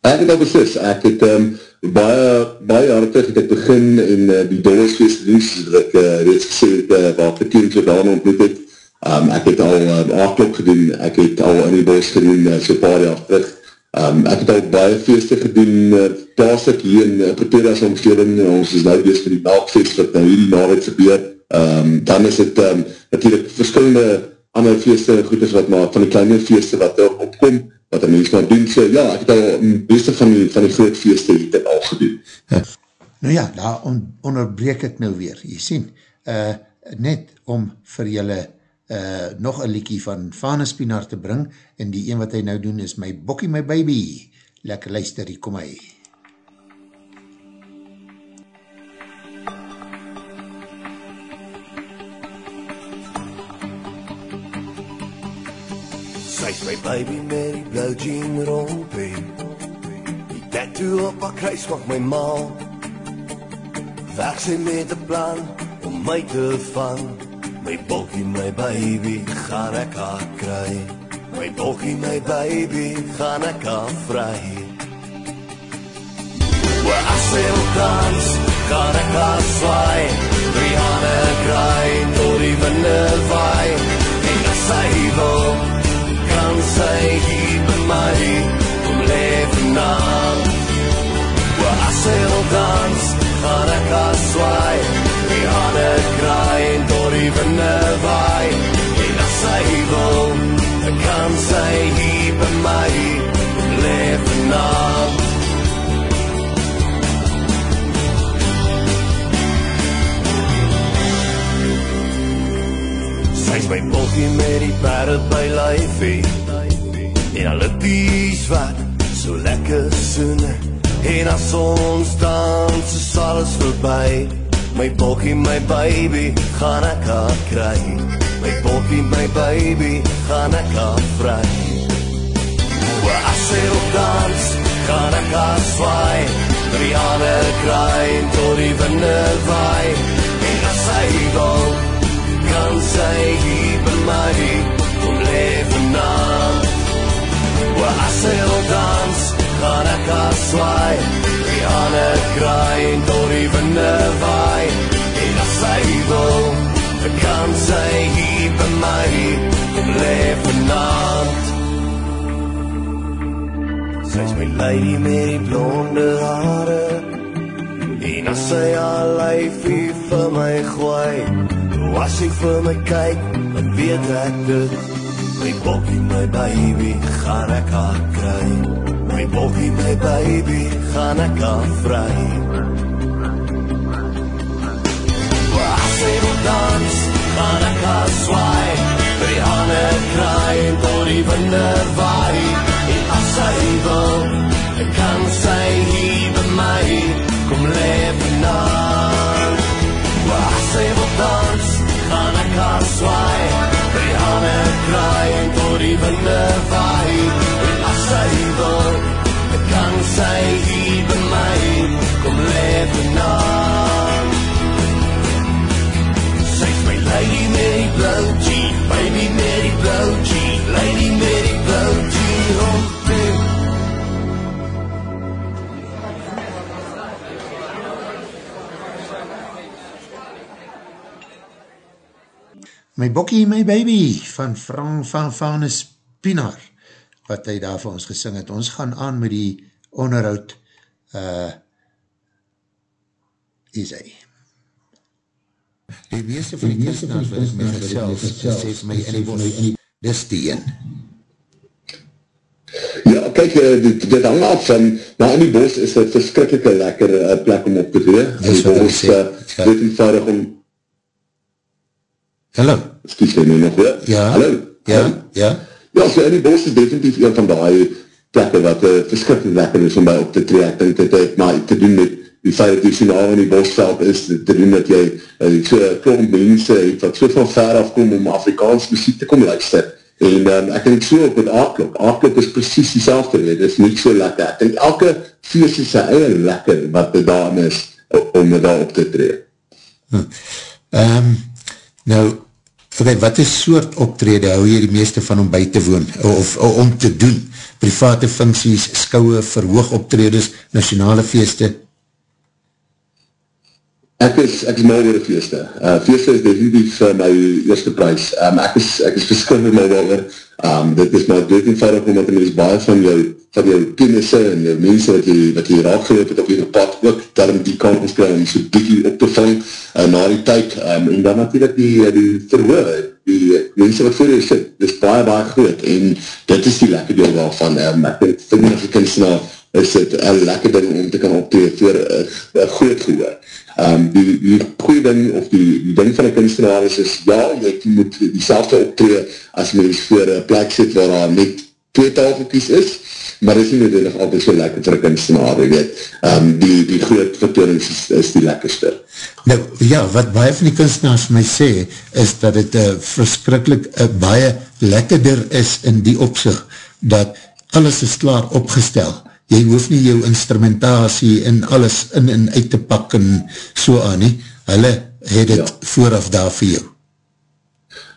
ek het al beslis, ek het um, baie, baie hartig het ek begin in uh, die Dollersfeest dienst, dat ek uh, reeds gesê het, uh, waar ek die teamse daar ontmoet het, Um, ek het al uh, aardklop gedoen, ek het al in die bos gedoen, uh, so paar jaar terug. Um, ek het al baie feeste gedoen, uh, plaaslik hier in uh, Pretoria's omgeving, ons is nou wees vir die melkfeest, wat nou hierdie naweek gebeur. Um, dan is het um, natuurlijk verskillende ander feeste en goeders wat maar van die kleine feeste wat er opkom, wat een mens maar doen. So ja, ek het al beste van die, van die groot feeste het al gedoen. Ja. Nou ja, daar on, onderbreek ek nou weer, jy sien, uh, net om vir julle uh, nog een liekie van Fane Spinaar te bring, en die een wat hy nou doen is My Bokkie My Baby. Lekker luister, hier kom hy. Sy is my baby met die blauw jean rompie Die tattoo op haar kruis mag my maal Weg sy met die plan om my te vang My bokkie, my baby, gaan ek haar kry. My bokkie, my baby, gaan ek haar vry. Waar as sy dans, gaan ek haar swaai. Drie hane kraai, door die winde waai. En as sy wil, kan sy hier by my, kom leef naam. Waar as sy dans, gaan ek haar swaai. Die hane kraai, en door die winde waai. En as sy wil, kan sy hier by my Leef vanavond Sy is my bokkie met die parrot by lyfie. En alle pies wat so lekker soen En as ons dans is alles voorbij My bokkie, my baby, gaan ek haar kry. My bokkie, my baby, gaan ek haar vry. O, as sy op dans, gaan ek haar swaai. Die hane kraai en tot die winde waai. En as sy wil, kan sy hier by my, kom leef naam. O, as sy op dans, gaan ek haar swaai. Die hane kraai en tot die winde waai. En as sy wil, kan sy hier by my Leef vanavond Sy is my lady met die blonde haare En as sy haar lyfie vir my gooi As sy vir my kyk, dan weet ek dit My bokkie, my baby, gaan ek haar kry. My bokkie, my baby, gaan ek haar vry. Waar sy wil dans, gaan ek haar swaai. Vir die hande kraai en tot die winde waai. En as sy wil, kan sy hier by my kom lewe na. Waar sy wil dans, gaan ek haar swaai. Vir die hande kraai en tot die winde waai En as sy wil, dan kan sy hier by my Kom leef vanavond Sy's my lady met die blauw jeep Baby met die blauw jeep Lady met die blauw jeep My Bokkie, My Baby van Frank van Vanus Pienaar wat hy daar vir ons gesing het. Ons gaan aan met die onderhoud uh, is hy. Die meeste van die kunstenaars wat ek met myself sê vir my in die bos, dis die een. Ja, kijk, uh, dit, dit hang af van, maar in die bos is het verskrikkelijke lekker uh, plek om op te doen. In Dis die wat ek sê. uh, dit eenvoudig om, Hallo? excuse my, nog weer. Ja? Hallo? Ja? Hallo? Ja? Ja, so die bos is definitief een van die plekke wat uh, verskrikkelijk lekker is om by op te tree. Ek denk dit het maar te doen met die feit dat so nou in die bosveld is, te doen dat jy uh, so klomp mense het wat so van ver afkom om Afrikaans muziek te kom luister. En um, ek denk so op met aardklop. Aardklop is precies die selfde, dit is niet so lekker. Ek denk elke feest is sy eie lekker wat er daar is om daar op te tree. Um, nou, okay, wat is soort optrede hou jy die meeste van om by te woon, of, of om te doen? Private funksies, skouwe, verhoog optredes, nationale feeste? Ek is, ek is oor die feeste. Uh, feeste is definitief uh, my eerste prijs. Um, ek is, ek is verskillend mal oor. Um, dit is maar dood eenvoudig omdat er is baie van jou, van jou kennisse en jou mense wat jy, wat jy raak geloop het op jou pad ook, daarom die ons kry om so bykie op te vang uh, na die tyd. Um, en dan natuurlijk die, die verhoor, die mense wat voor jou sit, is baie, baie groot. En dit is die lekker deel daarvan. Um, ek as die kunstenaar is dit een lekker ding om te kan optreden voor een groot gehoor. Um, die, die goeie ding, of die, die ding van die kunstenaar is, is ja, jy moet die selfde optreden as mens voor een plek sit waar daar net twee tafelkies is, maar dit is nie nodig altijd so lekker vir kunstenaar, jy weet. Um, die, die groot vertoonings is, is die lekkerste. Nou, ja, wat baie van die kunstenaars my sê, is dat het uh, verskrikkelijk uh, baie lekkerder is in die opzicht, dat alles is klaar opgestel. Jy hoef nie jou instrumentatie en alles in en uit te pak en so aan nie. Hulle het het Ja. vooraf daar vir jou.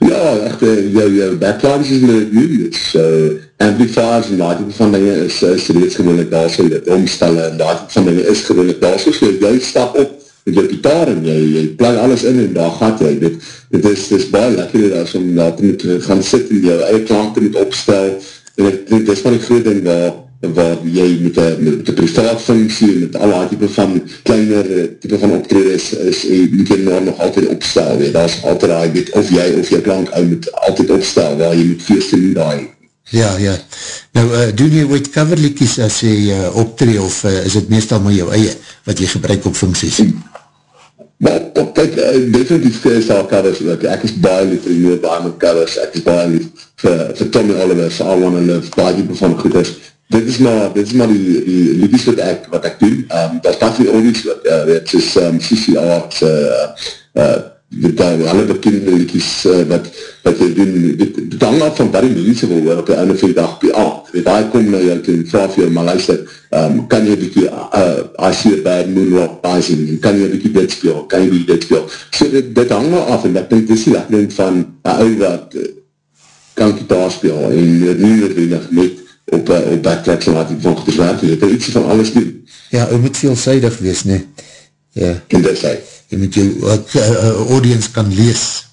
Ja, echt, jou, jou backlines is met units, uh, amplifiers en die type van dinge is, is reeds gewoonlik daar, so dit omstellen en die type van dinge is gewoonlik daar, so so jy stap op met jou gitaar en jy, jy plug alles in en daar gaat jy, dit, dit is, dit is baie lekker as om daar te moet gaan sit en jou eie klank te moet opstel, en dit, dit is van die groot ding waar, waar jy met een, een privaat functie, met alle type van kleiner eh, type van optrede is, jy moet jy nou nog altyd opstel, weet, daar is altyd daar, weet, of jy of jy klank ou moet altyd opstel, waar jy moet feest doen daar. Ja, ja. Nou, uh, doen jy ooit coverlikies as jy uh, optree of uh, is het meestal maar jou eie wat jy gebruik op funksies? Maar op, kijk, uh, definitief is daar covers ook. Ek is baie lief vir die nieuwe baie met covers. Ek is baie lief vir, vir Tommy Oliver, vir I Wanna Live, baie diepe van goeders. Dit is maar, dit is maar die, die liedjes wat ek, wat ek doen. Um, daar staat die oldies wat, uh, weet, soos um, CCR, so, uh, uh, dit daar alle bekende liedjes uh, wat, wat jy doen, dit, hang af van wat die mense wil hoor op die einde van die dag op die aard. Weet, daar kom nou jou toe en vraag vir jou, maar luister, um, kan jy bykie, uh, I see a bad moon rock rising, kan jy bykie dit speel, kan jy bykie dit speel. So dit, dit hang nou af, en denk, dit is die lekker ding van, uh, ou uh, kan gitaar speel, en nie net op, uh, op backtracks en laat die van goeders werk, jy kan iets van alles doen, Ja, jy moet veelzijdig wees, nee. Ja, en dit sê, jy moet jou uh, uh, audience kan lees.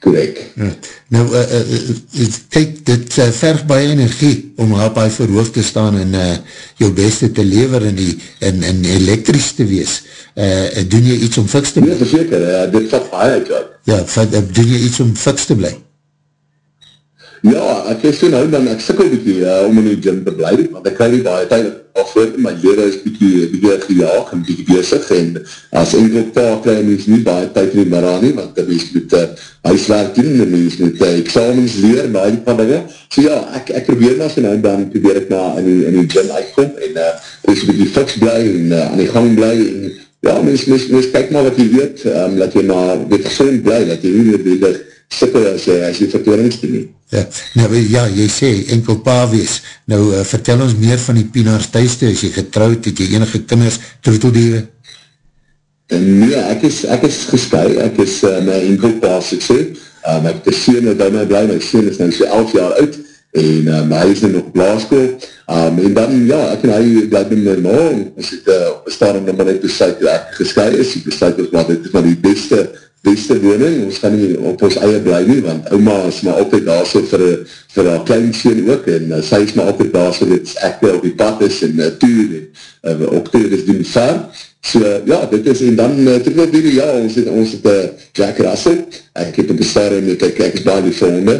correct. Ja. Nou, uh, uh, uh, kyk, dit uh, verg baie energie om op hy verhoofd te staan en uh, jou beste te lever en, die, en, en elektrisch te wees. Uh, doen jy iets om fiks te Nee, bly? verzeker, uh, dit vat baie uit, ja. Ja, vat- uh, doen jy iets om fiks te bly? Ja, ek is so nou dan, ek sikkel bykie uh, om in die gym te bly, want ek krijg nie baie tyd af voor, my lewe is bykie gejaag en bykie bezig, en as enkel pa krijg mens nie baie tyd in die middag nie, want die mens moet uh, huiswerk doen, die mens moet uh, examens leer, en die van dinge, so ja, ek, ek probeer na so nou dan, probeer ek na in die, in die gym uitkom, en uh, dus bykie fiks bly, en uh, aan die gang bly, en ja, mens, mens, mens kyk maar wat jy weet, um, dat jy maar weet gezond bly, dat jy nie weer sikkel as jy, as jy vertoonings doen nie. Ja, nou, ja, jy sê enkel pa wees. Nou, uh, vertel ons meer van die Pienaars thuiste, is jy getrouwd, het jy enige kinders, troeteldieren? Nee, ek is, ek is geskui, ek is uh, my enkelpaas, ek sê, um, ek het een sien by my blij, my sien is nou so 11 jaar oud, en um, hy is nou nog blaaskool, um, en dan, ja, ek en hy met my naam, as ek uh, op een stadium dan maar net besluit dat ek geskui is, ek besluit dat dit is maar die beste, beste woning, ons gaan nie op ons eie blij nie, want oma is maar altyd daar so vir, vir haar klein sien ook, en uh, sy is maar altyd daar so dat ek op die pad is, en uh, tuur, en uh, op tuur is doen ver, So, ja, dit is, en dan, uh, terwijl die ja, ons het, ons het uh, Jack Russell, ek het op die stadium, ek, ek, ek is baie lief vir honde,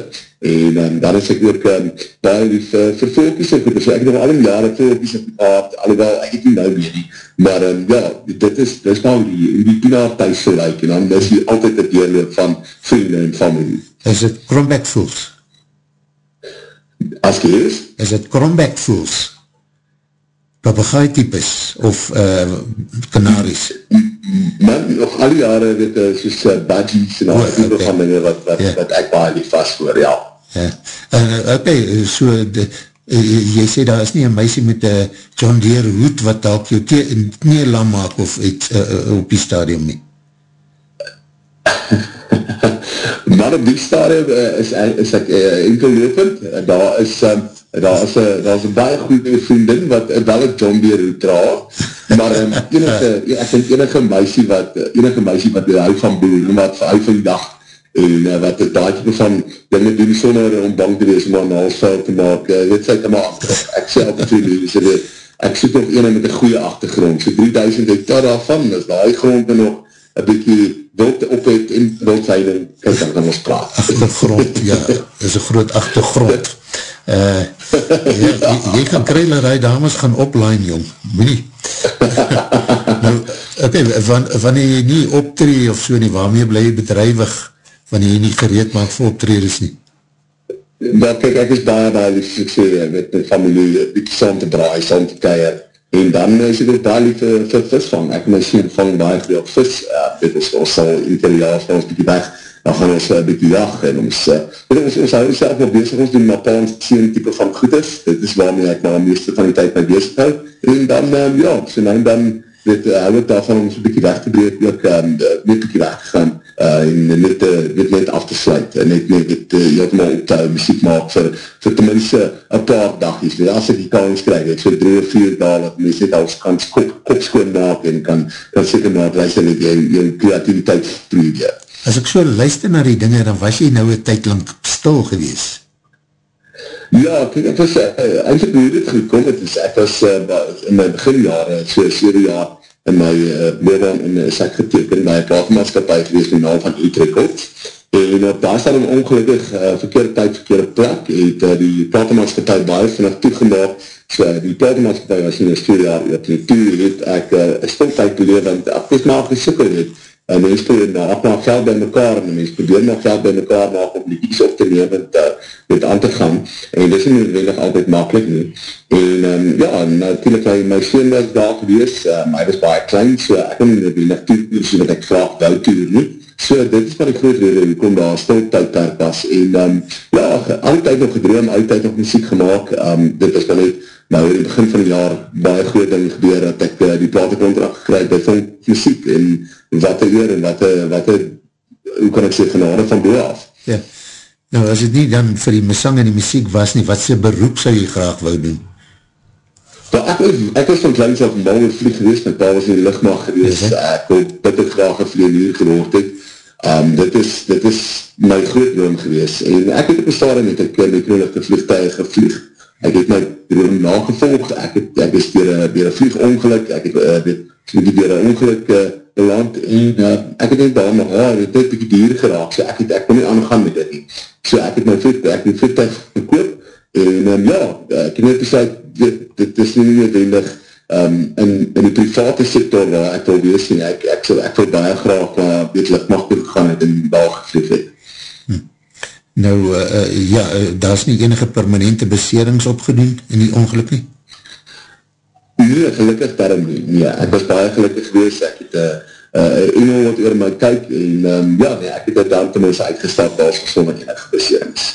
en um, dan is ek ook um, baie lief uh, vir volkies, so ek het al een jare volkies op die paard, alhoewel, ek het nie nou meer nie, maar um, ja, dit is, dit is nou die, die pinaar thuis so like, en dan is hier altyd het deurloop van vrienden en familie. Is het Krombeck Fools? As jy is? Is het Krombeck Fools? Papegaai types of uh, kanaries? Man, nog al die jare weet ek, soos uh, budgies en al die okay. van dinge wat, wat, yeah. Ja. wat ek baie lief vast voor, ja. Ja, uh, ok, so, de, uh, jy sê daar is nie een meisie met een uh, John Deere hoed wat dalk jou nie lam maak of iets uh, uh, op die stadium nie? maar op die stadium uh, is, is ek uh, enkel lopend, uh, daar is um, daar is een, daar is een baie goede vriendin wat wel een John Deere dra, maar um, enige, ek denk enige meisie wat, enige meisie wat hou van boer, wat hou van die dag, en uh, wat het daadje van dinge doen sonder om bang te wees om aan halsveld te maak, uh, weet sy te maak, ek sê altijd vir die, so die, ek soek nog ene met een goeie achtergrond, so 3000 hectare daarvan, is die grond nog een bykie wild op het en wildheiding, kijk dan kan ons praat. Achtergrond, ja, is een groot achtergrond. Uh, jy, jy gaan kreilerij dames gaan opline, jong. Nie. nou, okay, van, wanneer jy nie optree of so nie, waarmee bly jy bedrijwig, wanneer jy nie gereed maak vir optreders nie? Maar kijk, ek is baie baie lief, ek sê, met my familie, bieke saam te draai, saam te keier, en dan is ek baie lief vir, vir visvang. Ek my sien vang baie gedeeld vis, uh, dit is ons sal ieder jaar van ons bieke weg, dan gaan ons een uh, bykie dag en ons, uh, ons, ons hou self nog bezig, ons doen maar paans sien type van goed is, dit is waarmee ek maar meeste van die tijd my bezig hou, en dan, um, ja, so nou dan, weet, uh, hou ek daarvan om ons een bykie weg te breek, ook um, net bykie weg te gaan, uh, en net, uh, net, net af te sluit, en net, net, net, uh, heeltemaal op te hou, muziek maak, vir, vir tenminste een paar dagjes, weet, as ek die kans krijg, het so drie of vier daal, dat mens net als kan kop, kop skoon maak, en kan, kan seker maak, luister, net, jy, jy creativiteit vloeid, ja. As ek so luister na die dinge, dan was jy nou een tyd lang stil gewees. Ja, kijk, ek was, uh, eindelijk hoe dit gekom het, is, ek was uh, in my beginjare, so 7 jaar, in my uh, leerwaan, en is ek geteken by platenmaatskapie gewees, in die naam van Utrecht, en op daar staan ongelukkig uh, verkeerde tyd, verkeerde plek, het uh, die platenmaatskapie baie vanaf toegemaak, so uh, die platenmaatskapie was in die 4 jaar, en toe het ek uh, een stil tyd beleef, want ek was maar gesoeken het, en mens af na geld by mekaar, en mens probeer na geld by mekaar maak om die kies op te neem en te, met aan te gaan, en dit is nie noodwendig altijd makkelijk nie, en um, ja, natuurlijk hy, my sien was daar gewees, um, hy was baie klein, so ek het nie noodwendig toer, so dat ek vraag wel toer nie, so dit is maar die groot rede, wie kom daar stil tyd daar pas, en um, ja, altijd nog gedreem, altijd nog muziek gemaakt, um, dit is dan net, nou in die begin van die jaar baie groot ding gebeur dat ek uh, die platencontract gekryk by van muziek en wat te eer en wat te, wat te, hoe kan ek sê, genade van boe af. Ja, nou as het nie dan vir die misang en die muziek was nie, wat sy beroep sou jy graag wou doen? Well, ek, ek was van kleins af een bal vlieg geweest, my pa was in die lichtmacht geweest, ja, ek wil bitter graag een vlieg gehoord het, um, dit, is, dit is my groot droom geweest, en ek het op een stadium met een kruilige vliegtuig gevlieg, ek het my droom nagevolg, ek, het, ek is dier een vliegongeluk, ek het uh, dit, dier een ongeluk uh, beland, en uh, ek het net daar nog, ja, het het bykie dier geraak, so ek het, ek kon nie aangaan met dit nie, so ek het my voet, ek het voettuig gekoop, en um, ja, ek het net besluit, dit, dit is nie noodwendig, um, in, in die private sector waar ek wil wees, en ek, ek, ek, ek wil baie graag, uh, weet, lichtmacht gegaan het, en daar gevlieg het. Nou, uh, uh, ja, uh, daar is nie enige permanente beserings opgedoen in die ongeluk nie? Nee, gelukkig daarom nie. Nee, ek was baie gelukkig geweest, ek het een uh, uh, wat oor my kyk, en um, ja, nee, ek het het daar tenminste uitgesteld als gesond met enige beserings.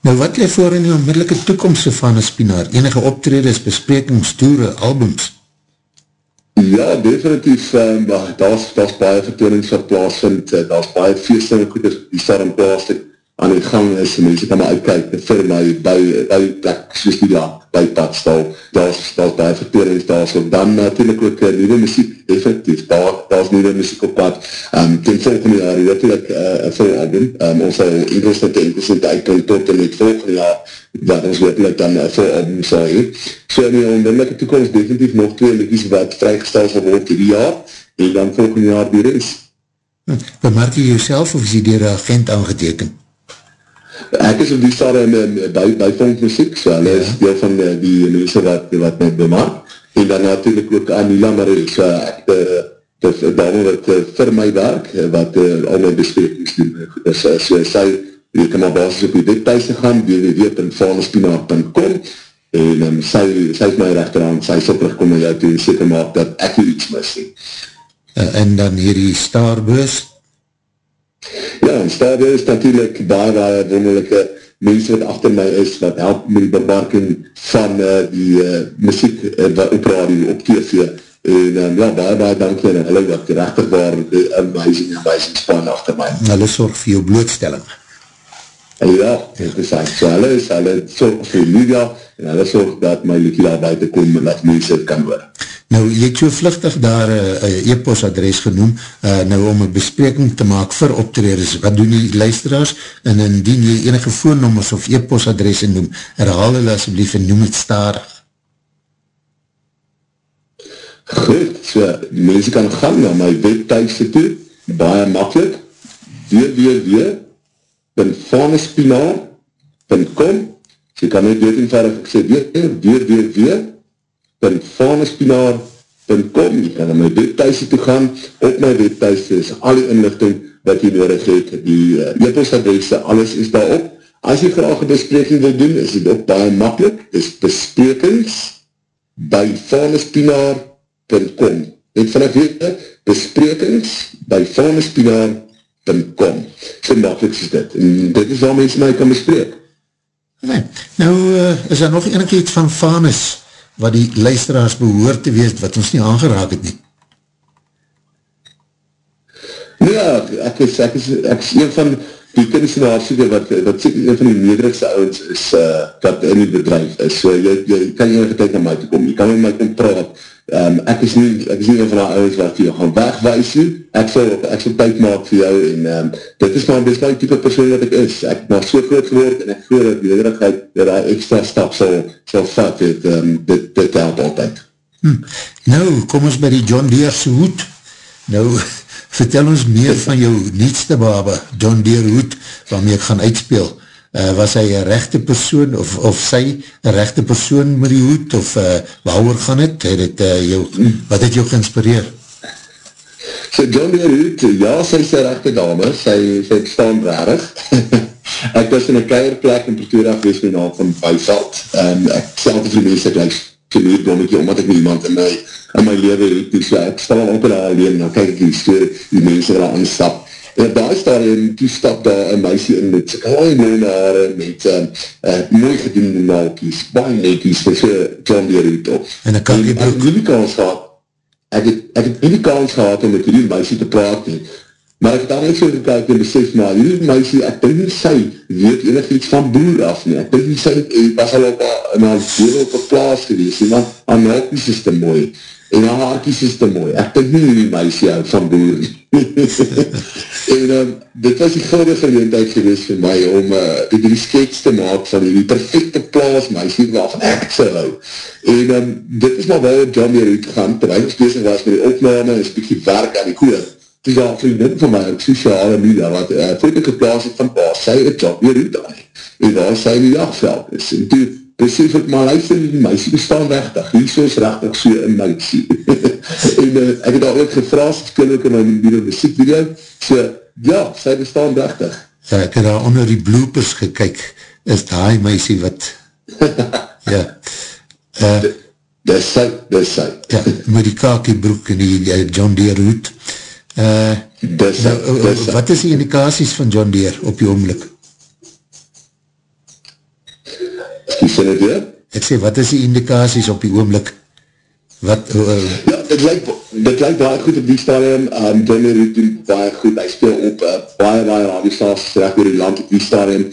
Nou, wat leef voor in die onmiddellike toekomst van een spinaar? Enige optredes, besprekings, toere, albums? Ja, definitief, um, daar is baie vertoonings wat plaas vind, daar is baie feestinge goeders, die in plaas, aan die gang is, en mense kan maar uitkijk vir my, by, by plek, soos die laat, by padstal, daar is, daar is baie vertoonings daar, so dan natuurlijk ook uh, nieuwe muziek, effectief, daar, daar is nieuwe muziek op pad, um, ten volgende jaar, natuurlijk, uh, een vol album, um, ons sal Engels met Engels met uitkomt tot en met volgende jaar, dat ons werkelijk dan een vol album sal heen. So in die onwindelike toekomst, definitief nog twee liedjes wat vrygesteld sal word die jaar, en dan volgende jaar die. Hm, bemerk jy jouself of is jy dier agent aangetekend? Ek is op die stadium by, by Funk Muziek, so hulle ja. is deel van die, die mense wat, wat my bemaak, en dan natuurlijk ook Anila Marie, so ek, uh, dis dame wat uh, vir my werk, wat uh, al my besprekings doen, is, uh, so sy, jy kan maar basis op die webthuis gaan, www.vanespina.com, en um, sy, sy is my rechterhand, sy sal terugkom en jou toe, en seker maak dat ek iets mis nie. Uh, en dan hierdie Starburst, Ja, en Stade is natuurlijk baie, baie wonderlijke mense wat achter my is, wat help met die bemarking van uh, die uh, muziek uh, op radio, op TV. En um, ja, baie, baie dankie en hulle wat rechtig waar die amazing, amazing span achter my. Hulle sorg vir jou blootstelling. En ja, interessant. So hulle is, hulle sorg vir media en hulle sorg dat my daar buiten kom en dat mense het kan hoor. Nou, jy het so vluchtig daar een uh, e-post adres genoem, uh, nou om een bespreking te maak vir optreders. Wat doen die luisteraars? En indien jy enige voornommers of e-post adres noem, herhaal hulle asjeblief en noem het starig. Goed, so mense kan gaan na my webthuise toe, baie makkelijk, www.vanespinaar.com so jy kan net weet en verder, ek sê www www.vanespinaar.com Jy kan na my webthuis toe gaan. Op my webthuis is al die inlichting wat jy nodig het. Die uh, e-postadresse, alles is daarop. As jy graag een bespreking wil doen, is dit ook baie makkelijk. Is besprekings by vanespinaar.com Net vanaf weet, besprekings by vanespinaar.com So makkelijk is dit. En dit is waar mense my kan bespreek. Nee. Nou, uh, is daar nog enige iets van Vanes? Wat die luisteraars behoor te wees, wat ons nie aangeraak het nie. Ja, ek is, ek is, ek is een van die kunstenaarsoeke wat, wat sê een van die nederigste ouwens is, uh, wat in die bedrijf is. So, jy, jy kan enige tijd na my toe kom, jy kan met my kom praat, um, ek is nie, ek is nie een van die ouwens wat jy gaan wegwijs nie, ek sal, ek sal tyd maak vir jou, en um, dit is maar best die type persoon wat ek is, ek maar so groot geword, en ek voel dat die nederigheid, dat die extra stap sal, sal vat, het, um, dit, dit help altyd. Hm. Nou, kom ons by die John Deere's hoed, nou, vertel ons meer van jou nietste baba, John Deere hoed, waarmee ek gaan uitspeel, uh, was hy een rechte persoon, of, of sy een rechte persoon met die hoed, of uh, waarover gaan het, het, het uh, jou, wat het jou geïnspireer? So John Deere hoed, ja, sy is een rechte dame, sy, sy staan rarig, ek was in een keierplek in Pretoria geweest met naam van Buisalt, en ek sel te mense, ek lyk genoeg bommetje, omdat ek nie iemand in my, in my leven het, dus ja, ek stel al op en al alleen, dan kijk ek die die mense wat aan stap, En daar is daar een toestap daar een meisje in met sy klein mooie haare met uh, uh, mooi gedoende naalkies, baie vir so John Deere hoed op. En ek kan die broek. Ek het nie kans gehad, ek het, ek het nie kans gehad om met die meisje te praat nie. Maar ek het daar net so gekijk en besef, maar die meisje, ek denk nie sy weet enig iets van boer af nie. Ek denk nie sy, ek was al op een deel op een plaas gewees, want haar naalkies is te mooi en haar haarkies is te mooi. Ek denk nie die meisje van boer en um, dit was die goede geleendheid geweest vir my om uh, die drie skets te maak van die perfecte plaas meisje waarvan ek so hou. En um, dit is maar wel John weer uitgegaan, terwijl ek bezig was met die opname en stukje werk aan die koor. Toe is daar vriendin van my op sociale media wat uh, voordat ek geplaas het van pa, sy het John weer uit aan. En daar sy in die jachtveld is. En toe besef ek, maar luister, die meisje bestaan rechtig, hier so is rechtig so in meisje. en uh, ek het al ook gevraagd, het kan ook in my nieuwe muziekvideo, so, ja, sy bestaan rechtig. Ja, ek het daar onder die bloopers gekyk, is die meisje wat, ja, uh, dis sy, dis sy. Ja, met die kakiebroek en die uh, John Deere hoed. Uh, dis sy, nou, dis sy. Wat is die indikaties van John Deere op die oomlik? Hoe sê dit weer? Ek sê, wat is die indikaties op die oomlik? Wat, uh, ja, dit lyk, dit lyk baie goed op die stadium, um, Johnny Root doen baie goed, hy speel op uh, baie, baie radiostaties terecht door die land op die stadium,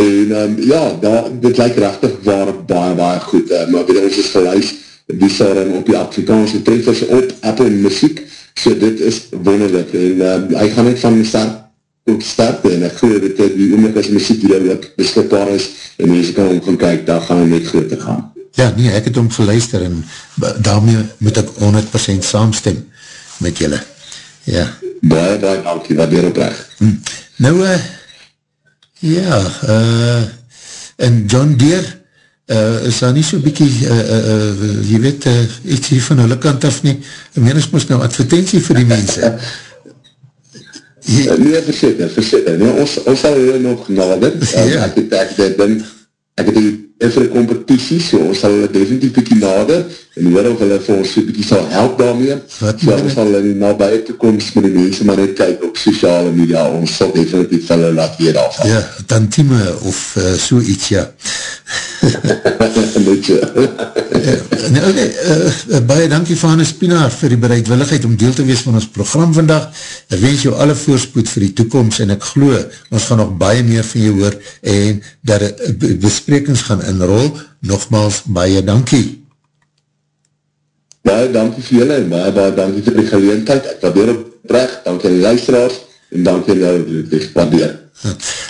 en um, ja, da, dit lyk rechtig waar baie, baie goed, uh, maar weet ons is geluis, die stadium op die Afrikaanse treffers op Apple Muziek, so dit is wonderlik, en um, hy gaan net van start tot start, en ek geloof dat die oomlik as muziek die ook beskikbaar is, en mense kan om gaan kyk, daar gaan hy net groter gaan. Ja, nee, ek het om geluister en daarmee moet ek 100% saamstem met julle. Ja. Baie, baie dankie, wat weer oprecht. Hm. Nou, uh, ja, uh, en John Deere, uh, is daar nie so bykie, uh, uh, uh, jy weet, uh, iets hier van hulle kant af nie, en menens moest nou advertentie vir die mense. Jy, nee, verseker, verseker. Nee, ons, ons sal hier nog nader. Um, ja. Ek het ek dit ding, ek het die vir die competitie, so ons sal hulle definitief bykie nader, en hoor of hulle vir ons so bykie sal help daarmee, Wat so ons sal in nabije toekomst met die mense maar net kyk op sociale media, ons sal definitief hulle laat weer afval. Ja, tantieme of uh, so iets, ja. Moet so. ja, nou, okay, uh, baie dankie van Hannes Pinaar vir die bereidwilligheid om deel te wees van ons program vandag. Ek wens jou alle voorspoed vir die toekomst en ek glo, ons gaan nog baie meer van jou hoor en dat besprekings gaan inrol. Nogmaals, baie dankie. Baie dankie vir julle en baie, baie dankie vir die geleentheid. Ek probeer oprecht, dankie aan die luisteraars en dankie aan die gespandeer.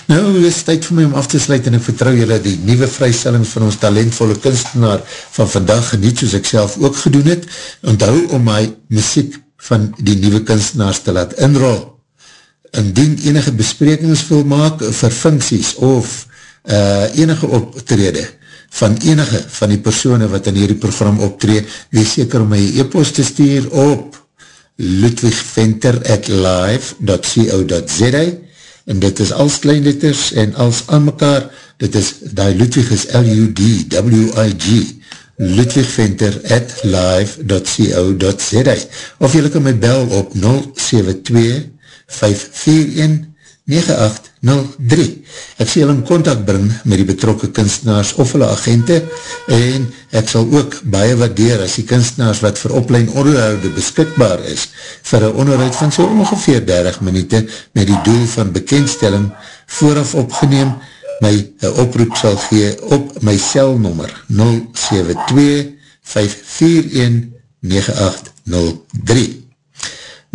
Nou, het is tyd vir my om af te sluit en ek vertrouw julle die nieuwe vrystellings van ons talentvolle kunstenaar van vandag geniet soos ek self ook gedoen het. Onthou om my muziek van die nieuwe kunstenaars te laat inrol. Indien enige besprekings wil maak vir funksies of uh, enige optrede van enige van die persoene wat in hierdie program optree, wees seker om my e-post te stuur op ludwigventer at live.co.za en dit is als kleinletters en als aan mekaar, dit is, die Ludwig is L-U-D-W-I-G ludwigventer at live.co.za of jylle kan my bel op 072 541 9803. Ek sal in contact bring met die betrokke kunstenaars of hulle agente en ek sal ook baie waardeer as die kunstenaars wat vir oplein onderhoude beskikbaar is vir een onderhoud van so ongeveer 30 minuute met die doel van bekendstelling vooraf opgeneem my oproep sal gee op my celnummer 072 541 9803.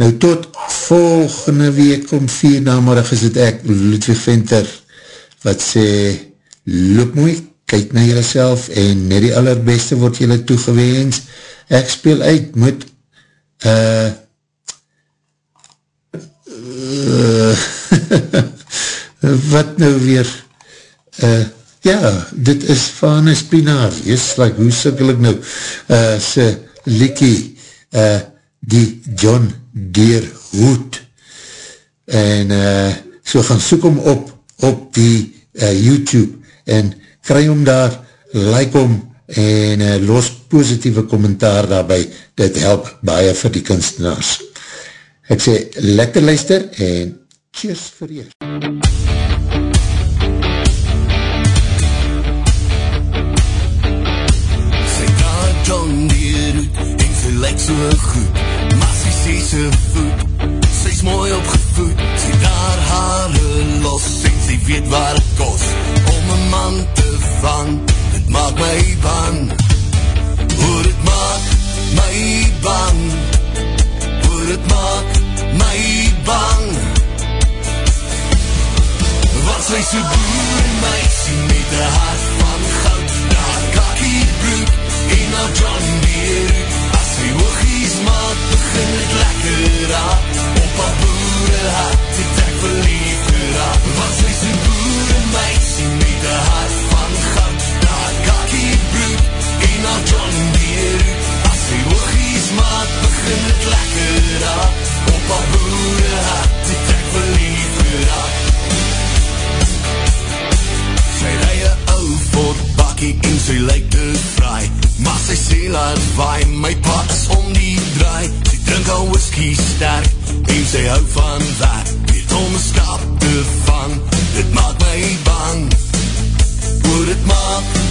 Nou tot volgende week om vier namerig is het ek, Ludwig Venter, wat sê, loop mooi, kyk na jylle self en net die allerbeste word jylle toegeweens. Ek speel uit met uh, uh, wat nou weer uh, ja, dit is van een spinaar, yes, like, hoe sikkel ek nou uh, sy likkie uh, die John Deer Hoed en uh, so gaan soek hom op op die uh, YouTube en kry hom daar, like hom en uh, los positieve kommentaar daarby, dit help baie vir die kunstenaars. Ek sê, lekker luister en cheers vir jy. Sy daar John Deere en sy lyk so goed sy se voet Sy is mooi opgevoed. Sy daar haare los. En sy weet waar het kos Om een man te vang Het maak my bang. Hoe het maak my bang. Hoe het maak my bang. Want sy so boer meisie Met een hart van goud. Daar kakkie broek En nou John Deere As sy hoogies Begin het lekker aan Op haar boere hart Het ek verlief geraak Want sy is een boere meisie Met een hart van goud Daar kakkie broek En haar John Deere. As sy hoogies maak Begin het lekker aan Op haar boere hart Het ek verlief geraak Sy rije ou Ford bakkie En sy lyk te vraai Maar sy sê laat waai My pa is om die draai drink al whisky sterk En sy hou van werk. Weet om skap te vang Dit maak my bang. Hoe dit maak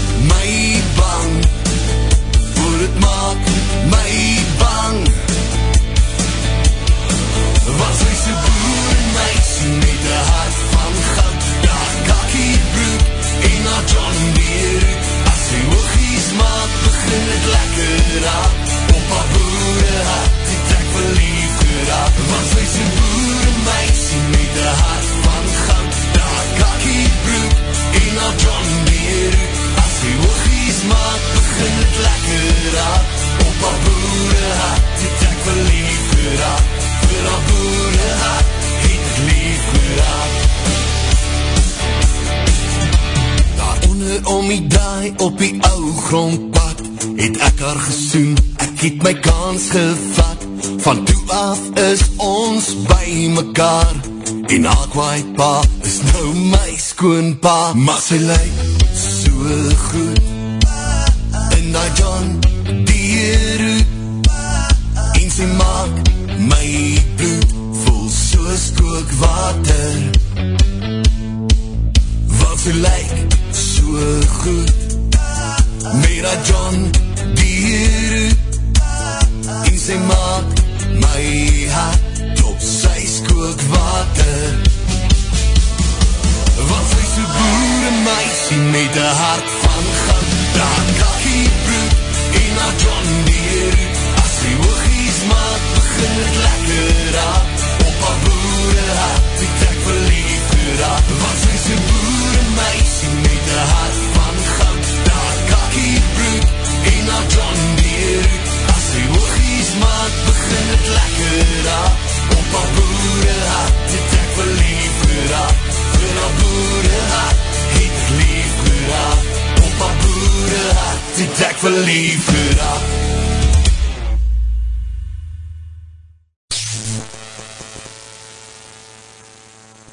mekaar En Aqua het pa, is nou my skoonpa. Maar sy lyk so goed. In die John Deere En sy maak my bloed Vol soos kookwater. Want sy lyk so goed. Met die John believe it up.